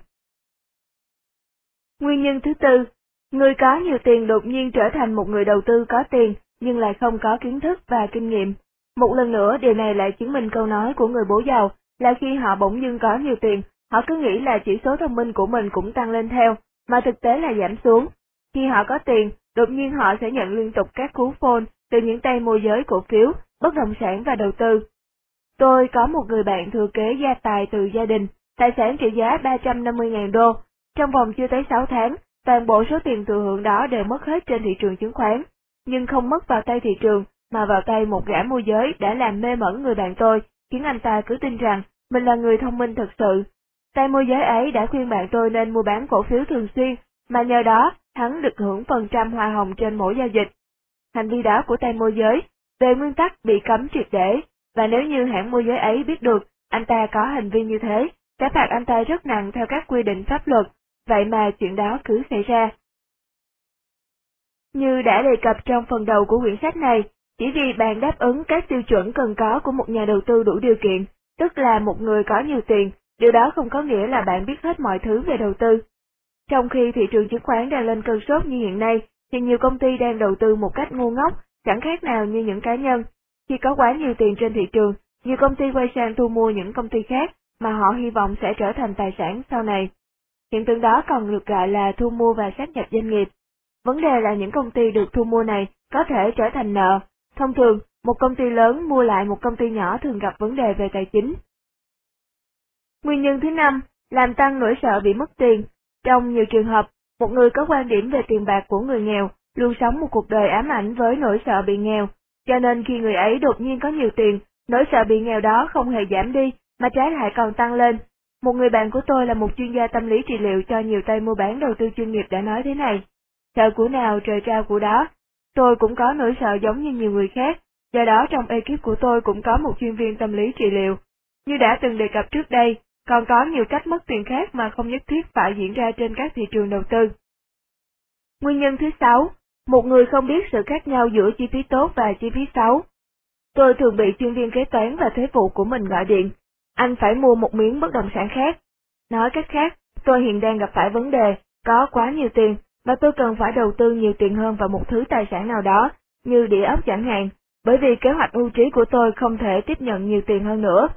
Nguyên nhân thứ tư, người có nhiều tiền đột nhiên trở thành một người đầu tư có tiền, nhưng lại không có kiến thức và kinh nghiệm. Một lần nữa điều này lại chứng minh câu nói của người bố giàu là khi họ bỗng dưng có nhiều tiền, họ cứ nghĩ là chỉ số thông minh của mình cũng tăng lên theo, mà thực tế là giảm xuống. Khi họ có tiền, đột nhiên họ sẽ nhận liên tục các cú phone từ những tay môi giới cổ phiếu, bất động sản và đầu tư. Tôi có một người bạn thừa kế gia tài từ gia đình, tài sản trị giá 350.000 đô. Trong vòng chưa tới 6 tháng, toàn bộ số tiền thừa hưởng đó đều mất hết trên thị trường chứng khoán, nhưng không mất vào tay thị trường, mà vào tay một gã môi giới đã làm mê mẩn người bạn tôi, khiến anh ta cứ tin rằng mình là người thông minh thật sự. Tay môi giới ấy đã khuyên bạn tôi nên mua bán cổ phiếu thường xuyên, mà nhờ đó hắn được hưởng phần trăm hoa hồng trên mỗi giao dịch. Hành vi đó của tay môi giới, về nguyên tắc bị cấm triệt để, và nếu như hãng môi giới ấy biết được anh ta có hành vi như thế, sẽ phạt anh ta rất nặng theo các quy định pháp luật, vậy mà chuyện đó cứ xảy ra. Như đã đề cập trong phần đầu của quyển sách này, chỉ vì bạn đáp ứng các tiêu chuẩn cần có của một nhà đầu tư đủ điều kiện, tức là một người có nhiều tiền, điều đó không có nghĩa là bạn biết hết mọi thứ về đầu tư. Trong khi thị trường chứng khoán đang lên cơn sốt như hiện nay, thì nhiều công ty đang đầu tư một cách ngu ngốc, chẳng khác nào như những cá nhân. Khi có quá nhiều tiền trên thị trường, nhiều công ty quay sang thu mua những công ty khác mà họ hy vọng sẽ trở thành tài sản sau này. Hiện tượng đó còn được gọi là thu mua và sát nhập doanh nghiệp. Vấn đề là những công ty được thu mua này có thể trở thành nợ. Thông thường, một công ty lớn mua lại một công ty nhỏ thường gặp vấn đề về tài chính. Nguyên nhân thứ năm, làm tăng nỗi sợ bị mất tiền. Trong nhiều trường hợp, một người có quan điểm về tiền bạc của người nghèo luôn sống một cuộc đời ám ảnh với nỗi sợ bị nghèo, cho nên khi người ấy đột nhiên có nhiều tiền, nỗi sợ bị nghèo đó không hề giảm đi, mà trái lại còn tăng lên. Một người bạn của tôi là một chuyên gia tâm lý trị liệu cho nhiều tay mua bán đầu tư chuyên nghiệp đã nói thế này. Sợ của nào trời trao của đó. Tôi cũng có nỗi sợ giống như nhiều người khác, do đó trong ekip của tôi cũng có một chuyên viên tâm lý trị liệu. Như đã từng đề cập trước đây, còn có nhiều cách mất tiền khác mà không nhất thiết phải diễn ra trên các thị trường đầu tư. Nguyên nhân thứ sáu, một người không biết sự khác nhau giữa chi phí tốt và chi phí xấu. Tôi thường bị chuyên viên kế toán và thuế vụ của mình gọi điện, anh phải mua một miếng bất động sản khác. Nói cách khác, tôi hiện đang gặp phải vấn đề, có quá nhiều tiền, và tôi cần phải đầu tư nhiều tiền hơn vào một thứ tài sản nào đó, như địa ốc chẳng hạn, bởi vì kế hoạch hưu trí của tôi không thể tiếp nhận nhiều tiền hơn nữa.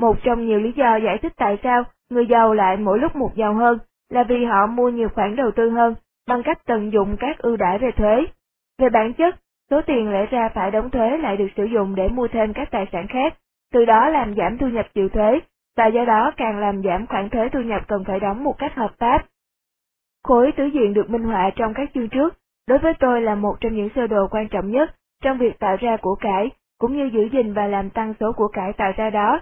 Một trong nhiều lý do giải thích tại sao người giàu lại mỗi lúc một giàu hơn là vì họ mua nhiều khoản đầu tư hơn bằng cách tận dụng các ưu đãi về thuế. Về bản chất, số tiền lẽ ra phải đóng thuế lại được sử dụng để mua thêm các tài sản khác, từ đó làm giảm thu nhập chịu thuế, và do đó càng làm giảm khoản thuế thu nhập cần phải đóng một cách hợp pháp. Khối tứ diện được minh họa trong các chương trước, đối với tôi là một trong những sơ đồ quan trọng nhất trong việc tạo ra của cải, cũng như giữ gìn và làm tăng số của cải tạo ra đó.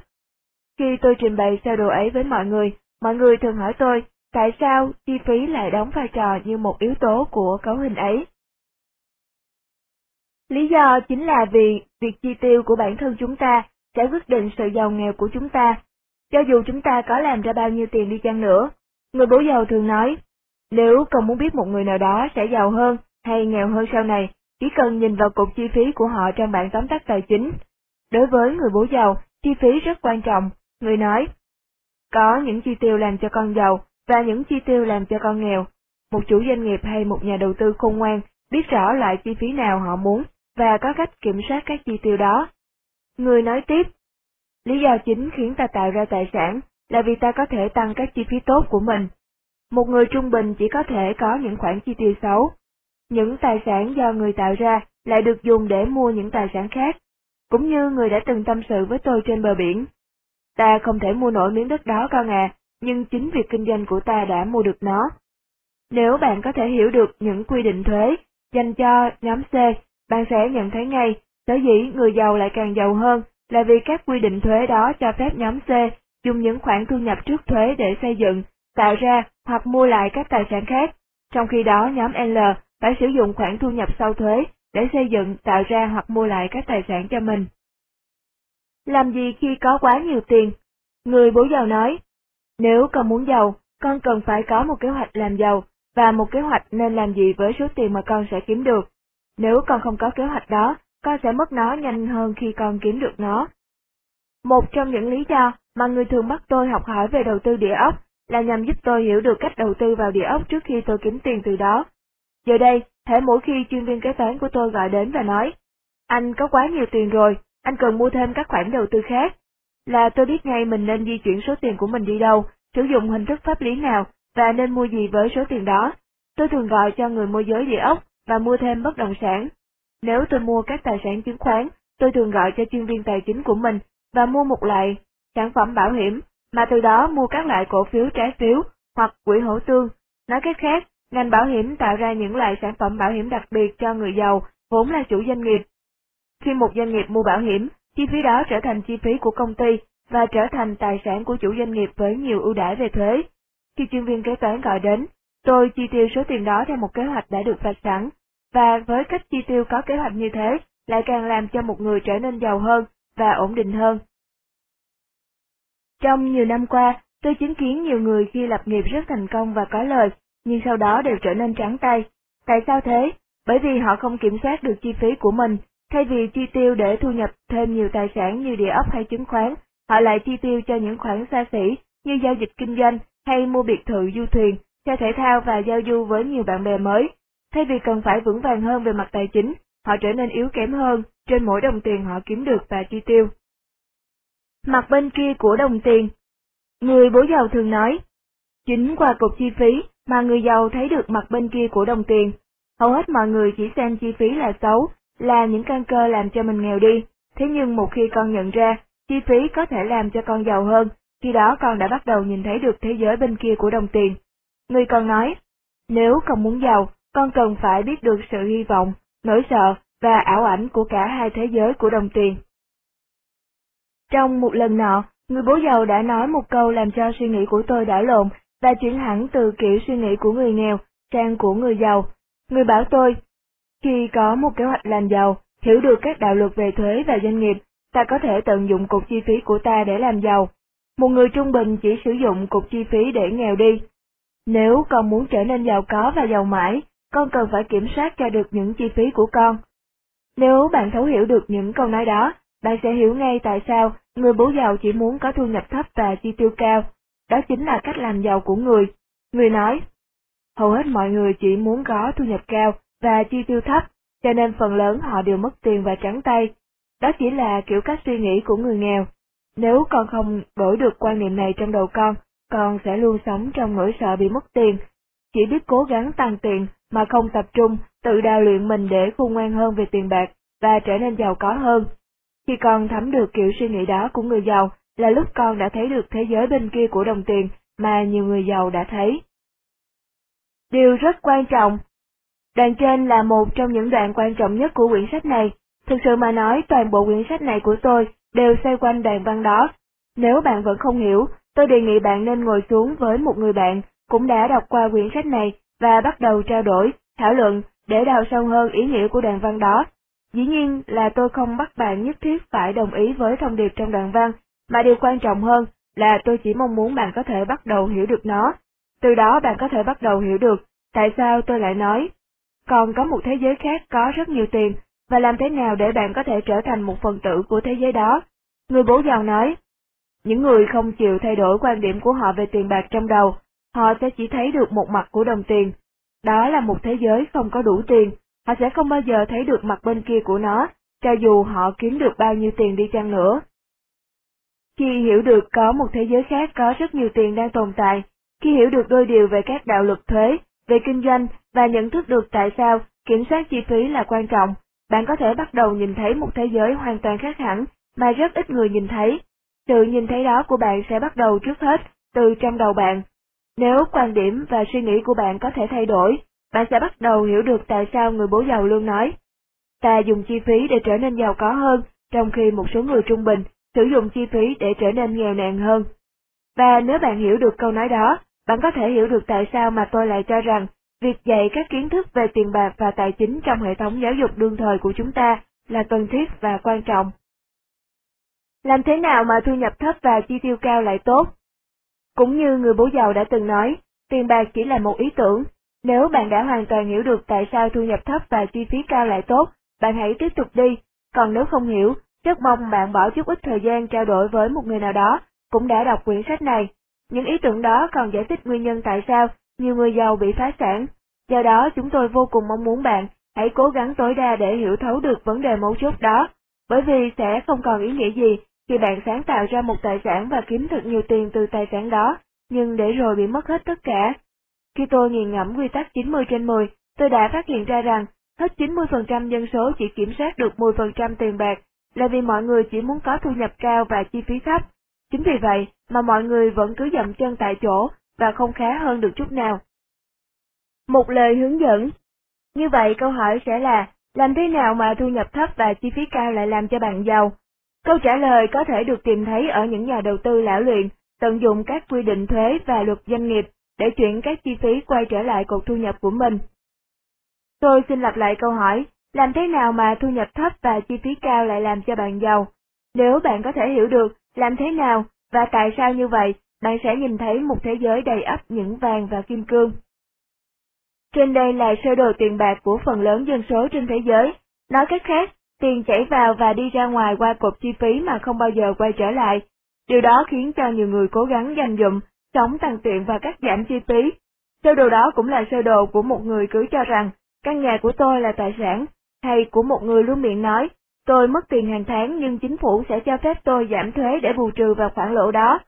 Khi tôi trình bày sơ đồ ấy với mọi người, mọi người thường hỏi tôi, tại sao chi phí lại đóng vai trò như một yếu tố của cấu hình ấy? Lý do chính là vì việc chi tiêu của bản thân chúng ta sẽ quyết định sự giàu nghèo của chúng ta. Cho dù chúng ta có làm ra bao nhiêu tiền đi chăng nữa, người bố giàu thường nói, nếu cần muốn biết một người nào đó sẽ giàu hơn hay nghèo hơn sau này, chỉ cần nhìn vào cục chi phí của họ trong bảng tóm tắt tài chính. Đối với người bố giàu, chi phí rất quan trọng, người nói. Có những chi tiêu làm cho con giàu và những chi tiêu làm cho con nghèo. Một chủ doanh nghiệp hay một nhà đầu tư khôn ngoan biết rõ loại chi phí nào họ muốn và có cách kiểm soát các chi tiêu đó. Người nói tiếp, lý do chính khiến ta tạo ra tài sản là vì ta có thể tăng các chi phí tốt của mình. Một người trung bình chỉ có thể có những khoản chi tiêu xấu. Những tài sản do người tạo ra lại được dùng để mua những tài sản khác. cũng như người đã từng tâm sự với tôi trên bờ biển. Ta không thể mua nổi miếng đất đó con à, nhưng chính việc kinh doanh của ta đã mua được nó. Nếu bạn có thể hiểu được những quy định thuế dành cho nhóm C, bạn sẽ nhận thấy ngay, sở dĩ người giàu lại càng giàu hơn là vì các quy định thuế đó cho phép nhóm C dùng những khoản thu nhập trước thuế để xây dựng, tạo ra hoặc mua lại các tài sản khác, trong khi đó nhóm L phải sử dụng khoản thu nhập sau thuế để xây dựng, tạo ra hoặc mua lại các tài sản cho mình. Làm gì khi có quá nhiều tiền? Người bố giàu nói, nếu con muốn giàu, con cần phải có một kế hoạch làm giàu, và một kế hoạch nên làm gì với số tiền mà con sẽ kiếm được. Nếu con không có kế hoạch đó, con sẽ mất nó nhanh hơn khi con kiếm được nó. Một trong những lý do mà người thường bắt tôi học hỏi về đầu tư địa ốc là nhằm giúp tôi hiểu được cách đầu tư vào địa ốc trước khi tôi kiếm tiền từ đó. Giờ đây, thể mỗi khi chuyên viên kế toán của tôi gọi đến và nói, anh có quá nhiều tiền rồi, anh cần mua thêm các khoản đầu tư khác, là tôi biết ngay mình nên di chuyển số tiền của mình đi đâu, sử dụng hình thức pháp lý nào và nên mua gì với số tiền đó. Tôi thường gọi cho người môi giới địa ốc và mua thêm bất động sản. Nếu tôi mua các tài sản chứng khoán, tôi thường gọi cho chuyên viên tài chính của mình và mua một loại sản phẩm bảo hiểm, mà từ đó mua các loại cổ phiếu trái phiếu hoặc quỹ hỗ tương. Nói cách khác, ngành bảo hiểm tạo ra những loại sản phẩm bảo hiểm đặc biệt cho người giàu, vốn là chủ doanh nghiệp. Khi một doanh nghiệp mua bảo hiểm, chi phí đó trở thành chi phí của công ty và trở thành tài sản của chủ doanh nghiệp với nhiều ưu đãi về thuế. Khi chuyên viên kế toán gọi đến, tôi chi tiêu số tiền đó theo một kế hoạch đã được vạch sẵn, và với cách chi tiêu có kế hoạch như thế, lại càng làm cho một người trở nên giàu hơn và ổn định hơn. Trong nhiều năm qua, tôi chứng kiến nhiều người khi lập nghiệp rất thành công và có lời, nhưng sau đó đều trở nên trắng tay. Tại sao thế? Bởi vì họ không kiểm soát được chi phí của mình, thay vì chi tiêu để thu nhập thêm nhiều tài sản như địa ốc hay chứng khoán, họ lại chi tiêu cho những khoản xa xỉ như giao dịch kinh doanh hay mua biệt thự du thuyền, xe thể thao và giao du với nhiều bạn bè mới. Thay vì cần phải vững vàng hơn về mặt tài chính, họ trở nên yếu kém hơn trên mỗi đồng tiền họ kiếm được và chi tiêu. Mặt bên kia của đồng tiền Người bố giàu thường nói, chính qua cục chi phí mà người giàu thấy được mặt bên kia của đồng tiền. Hầu hết mọi người chỉ xem chi phí là xấu, là những căn cơ làm cho mình nghèo đi, thế nhưng một khi con nhận ra, chi phí có thể làm cho con giàu hơn, khi đó con đã bắt đầu nhìn thấy được thế giới bên kia của đồng tiền. Người còn nói, nếu con muốn giàu, con cần phải biết được sự hy vọng, nỗi sợ và ảo ảnh của cả hai thế giới của đồng tiền. Trong một lần nọ, người bố giàu đã nói một câu làm cho suy nghĩ của tôi đảo lộn và chuyển hẳn từ kiểu suy nghĩ của người nghèo sang của người giàu. Người bảo tôi, khi có một kế hoạch làm giàu, hiểu được các đạo luật về thuế và doanh nghiệp, ta có thể tận dụng cục chi phí của ta để làm giàu. Một người trung bình chỉ sử dụng cục chi phí để nghèo đi. Nếu con muốn trở nên giàu có và giàu mãi, con cần phải kiểm soát cho được những chi phí của con. Nếu bạn thấu hiểu được những câu nói đó, bạn sẽ hiểu ngay tại sao người bố giàu chỉ muốn có thu nhập thấp và chi tiêu cao. Đó chính là cách làm giàu của người. Người nói, hầu hết mọi người chỉ muốn có thu nhập cao và chi tiêu thấp, cho nên phần lớn họ đều mất tiền và trắng tay. Đó chỉ là kiểu cách suy nghĩ của người nghèo. Nếu con không đổi được quan niệm này trong đầu con, con sẽ luôn sống trong nỗi sợ bị mất tiền. Chỉ biết cố gắng tăng tiền mà không tập trung, tự đào luyện mình để khôn ngoan hơn về tiền bạc và trở nên giàu có hơn. Khi con thấm được kiểu suy nghĩ đó của người giàu, là lúc con đã thấy được thế giới bên kia của đồng tiền mà nhiều người giàu đã thấy. Điều rất quan trọng Đoạn trên là một trong những đoạn quan trọng nhất của quyển sách này. Thực sự mà nói, toàn bộ quyển sách này của tôi đều xoay quanh đoạn văn đó. Nếu bạn vẫn không hiểu, tôi đề nghị bạn nên ngồi xuống với một người bạn cũng đã đọc qua quyển sách này và bắt đầu trao đổi, thảo luận để đào sâu hơn ý nghĩa của đoạn văn đó. Dĩ nhiên là tôi không bắt bạn nhất thiết phải đồng ý với thông điệp trong đoạn văn, mà điều quan trọng hơn là tôi chỉ mong muốn bạn có thể bắt đầu hiểu được nó. Từ đó bạn có thể bắt đầu hiểu được tại sao tôi lại nói. Còn có một thế giới khác có rất nhiều tiền, và làm thế nào để bạn có thể trở thành một phần tử của thế giới đó. Người bố giàu nói, những người không chịu thay đổi quan điểm của họ về tiền bạc trong đầu, họ sẽ chỉ thấy được một mặt của đồng tiền. Đó là một thế giới không có đủ tiền, họ sẽ không bao giờ thấy được mặt bên kia của nó, cho dù họ kiếm được bao nhiêu tiền đi chăng nữa. Khi hiểu được có một thế giới khác có rất nhiều tiền đang tồn tại, khi hiểu được đôi điều về các đạo luật thuế, về kinh doanh và nhận thức được tại sao kiểm soát chi phí là quan trọng, bạn có thể bắt đầu nhìn thấy một thế giới hoàn toàn khác hẳn mà rất ít người nhìn thấy. Sự nhìn thấy đó của bạn sẽ bắt đầu trước hết từ trong đầu bạn. Nếu quan điểm và suy nghĩ của bạn có thể thay đổi, bạn sẽ bắt đầu hiểu được tại sao người bố giàu luôn nói. Ta dùng chi phí để trở nên giàu có hơn, trong khi một số người trung bình sử dụng chi phí để trở nên nghèo nàn hơn. Và nếu bạn hiểu được câu nói đó, bạn có thể hiểu được tại sao mà tôi lại cho rằng việc dạy các kiến thức về tiền bạc và tài chính trong hệ thống giáo dục đương thời của chúng ta là cần thiết và quan trọng. Làm thế nào mà thu nhập thấp và chi tiêu cao lại tốt? Cũng như người bố giàu đã từng nói, tiền bạc chỉ là một ý tưởng. Nếu bạn đã hoàn toàn hiểu được tại sao thu nhập thấp và chi phí cao lại tốt, bạn hãy tiếp tục đi. Còn nếu không hiểu, rất mong bạn bỏ chút ít thời gian trao đổi với một người nào đó, cũng đã đọc quyển sách này. Những ý tưởng đó còn giải thích nguyên nhân tại sao nhiều người giàu bị phá sản. Do đó chúng tôi vô cùng mong muốn bạn hãy cố gắng tối đa để hiểu thấu được vấn đề mấu chốt đó, bởi vì sẽ không còn ý nghĩa gì khi bạn sáng tạo ra một tài sản và kiếm thật nhiều tiền từ tài sản đó, nhưng để rồi bị mất hết tất cả. Khi tôi nghiền ngẫm quy tắc 90 trên 10, tôi đã phát hiện ra rằng hết 90% dân số chỉ kiểm soát được 10% tiền bạc, là vì mọi người chỉ muốn có thu nhập cao và chi phí thấp. Chính vì vậy mà mọi người vẫn cứ dậm chân tại chỗ và không khá hơn được chút nào. Một lời hướng dẫn Như vậy câu hỏi sẽ là, làm thế nào mà thu nhập thấp và chi phí cao lại làm cho bạn giàu? Câu trả lời có thể được tìm thấy ở những nhà đầu tư lão luyện, tận dụng các quy định thuế và luật doanh nghiệp để chuyển các chi phí quay trở lại cột thu nhập của mình. Tôi xin lặp lại câu hỏi, làm thế nào mà thu nhập thấp và chi phí cao lại làm cho bạn giàu? Nếu bạn có thể hiểu được làm thế nào và tại sao như vậy, bạn sẽ nhìn thấy một thế giới đầy ắp những vàng và kim cương. Trên đây là sơ đồ tiền bạc của phần lớn dân số trên thế giới. Nói cách khác, tiền chảy vào và đi ra ngoài qua cột chi phí mà không bao giờ quay trở lại. Điều đó khiến cho nhiều người cố gắng dành dụm, sống tăng tiện và cắt giảm chi phí. Sơ đồ đó cũng là sơ đồ của một người cứ cho rằng, căn nhà của tôi là tài sản, hay của một người luôn miệng nói, tôi mất tiền hàng tháng nhưng chính phủ sẽ cho phép tôi giảm thuế để bù trừ vào khoản lỗ đó.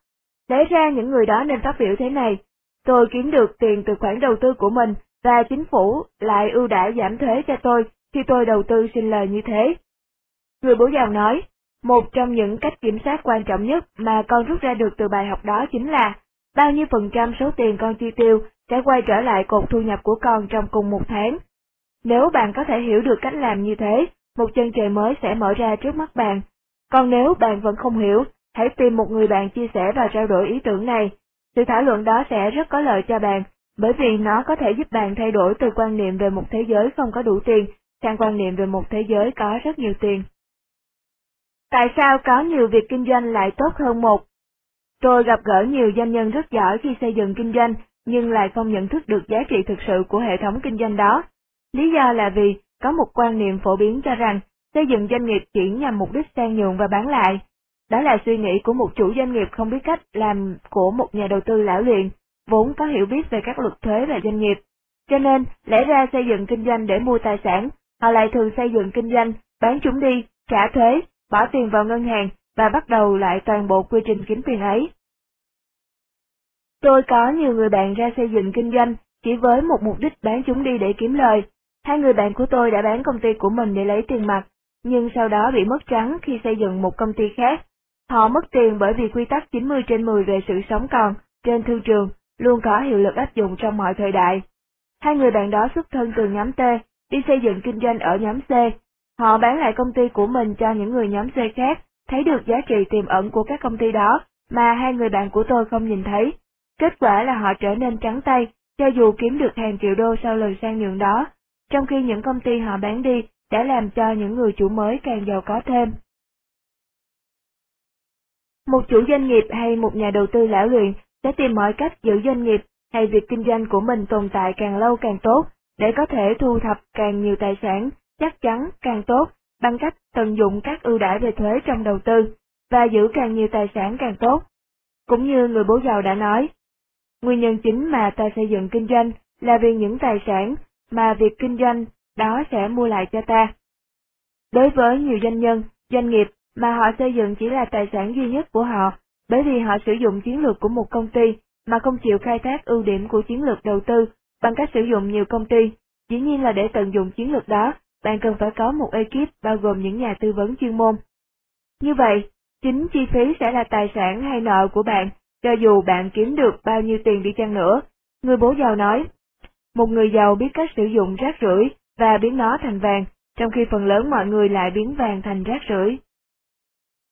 Lẽ ra những người đó nên phát biểu thế này, tôi kiếm được tiền từ khoản đầu tư của mình và chính phủ lại ưu đãi giảm thuế cho tôi khi tôi đầu tư xin lời như thế. Người bố giàu nói, một trong những cách kiểm soát quan trọng nhất mà con rút ra được từ bài học đó chính là bao nhiêu phần trăm số tiền con chi tiêu sẽ quay trở lại cột thu nhập của con trong cùng một tháng. Nếu bạn có thể hiểu được cách làm như thế, một chân trời mới sẽ mở ra trước mắt bạn. Còn nếu bạn vẫn không hiểu, hãy tìm một người bạn chia sẻ và trao đổi ý tưởng này. Sự thảo luận đó sẽ rất có lợi cho bạn, bởi vì nó có thể giúp bạn thay đổi từ quan niệm về một thế giới không có đủ tiền sang quan niệm về một thế giới có rất nhiều tiền. Tại sao có nhiều việc kinh doanh lại tốt hơn một? Tôi gặp gỡ nhiều doanh nhân rất giỏi khi xây dựng kinh doanh, nhưng lại không nhận thức được giá trị thực sự của hệ thống kinh doanh đó. Lý do là vì có một quan niệm phổ biến cho rằng xây dựng doanh nghiệp chỉ nhằm mục đích sang nhượng và bán lại. Đó là suy nghĩ của một chủ doanh nghiệp không biết cách làm của một nhà đầu tư lão luyện, vốn có hiểu biết về các luật thuế và doanh nghiệp. Cho nên, lẽ ra xây dựng kinh doanh để mua tài sản, họ lại thường xây dựng kinh doanh, bán chúng đi, trả thuế, bỏ tiền vào ngân hàng và bắt đầu lại toàn bộ quy trình kiếm tiền ấy. Tôi có nhiều người bạn ra xây dựng kinh doanh chỉ với một mục đích bán chúng đi để kiếm lời. Hai người bạn của tôi đã bán công ty của mình để lấy tiền mặt, nhưng sau đó bị mất trắng khi xây dựng một công ty khác. Họ mất tiền bởi vì quy tắc 90 trên 10 về sự sống còn trên thương trường luôn có hiệu lực áp dụng trong mọi thời đại. Hai người bạn đó xuất thân từ nhóm T, đi xây dựng kinh doanh ở nhóm C. Họ bán lại công ty của mình cho những người nhóm C khác, thấy được giá trị tiềm ẩn của các công ty đó mà hai người bạn của tôi không nhìn thấy. Kết quả là họ trở nên trắng tay, cho dù kiếm được hàng triệu đô sau lần sang nhượng đó, trong khi những công ty họ bán đi đã làm cho những người chủ mới càng giàu có thêm. Một chủ doanh nghiệp hay một nhà đầu tư lão luyện sẽ tìm mọi cách giữ doanh nghiệp hay việc kinh doanh của mình tồn tại càng lâu càng tốt, để có thể thu thập càng nhiều tài sản, chắc chắn càng tốt, bằng cách tận dụng các ưu đãi về thuế trong đầu tư, và giữ càng nhiều tài sản càng tốt. Cũng như người bố giàu đã nói, nguyên nhân chính mà ta xây dựng kinh doanh là vì những tài sản mà việc kinh doanh đó sẽ mua lại cho ta. Đối với nhiều doanh nhân, doanh nghiệp mà họ xây dựng chỉ là tài sản duy nhất của họ, bởi vì họ sử dụng chiến lược của một công ty mà không chịu khai thác ưu điểm của chiến lược đầu tư bằng cách sử dụng nhiều công ty, dĩ nhiên là để tận dụng chiến lược đó bạn cần phải có một ekip bao gồm những nhà tư vấn chuyên môn. Như vậy, chính chi phí sẽ là tài sản hay nợ của bạn, cho dù bạn kiếm được bao nhiêu tiền đi chăng nữa. Người bố giàu nói, một người giàu biết cách sử dụng rác rưởi và biến nó thành vàng, trong khi phần lớn mọi người lại biến vàng thành rác rưởi.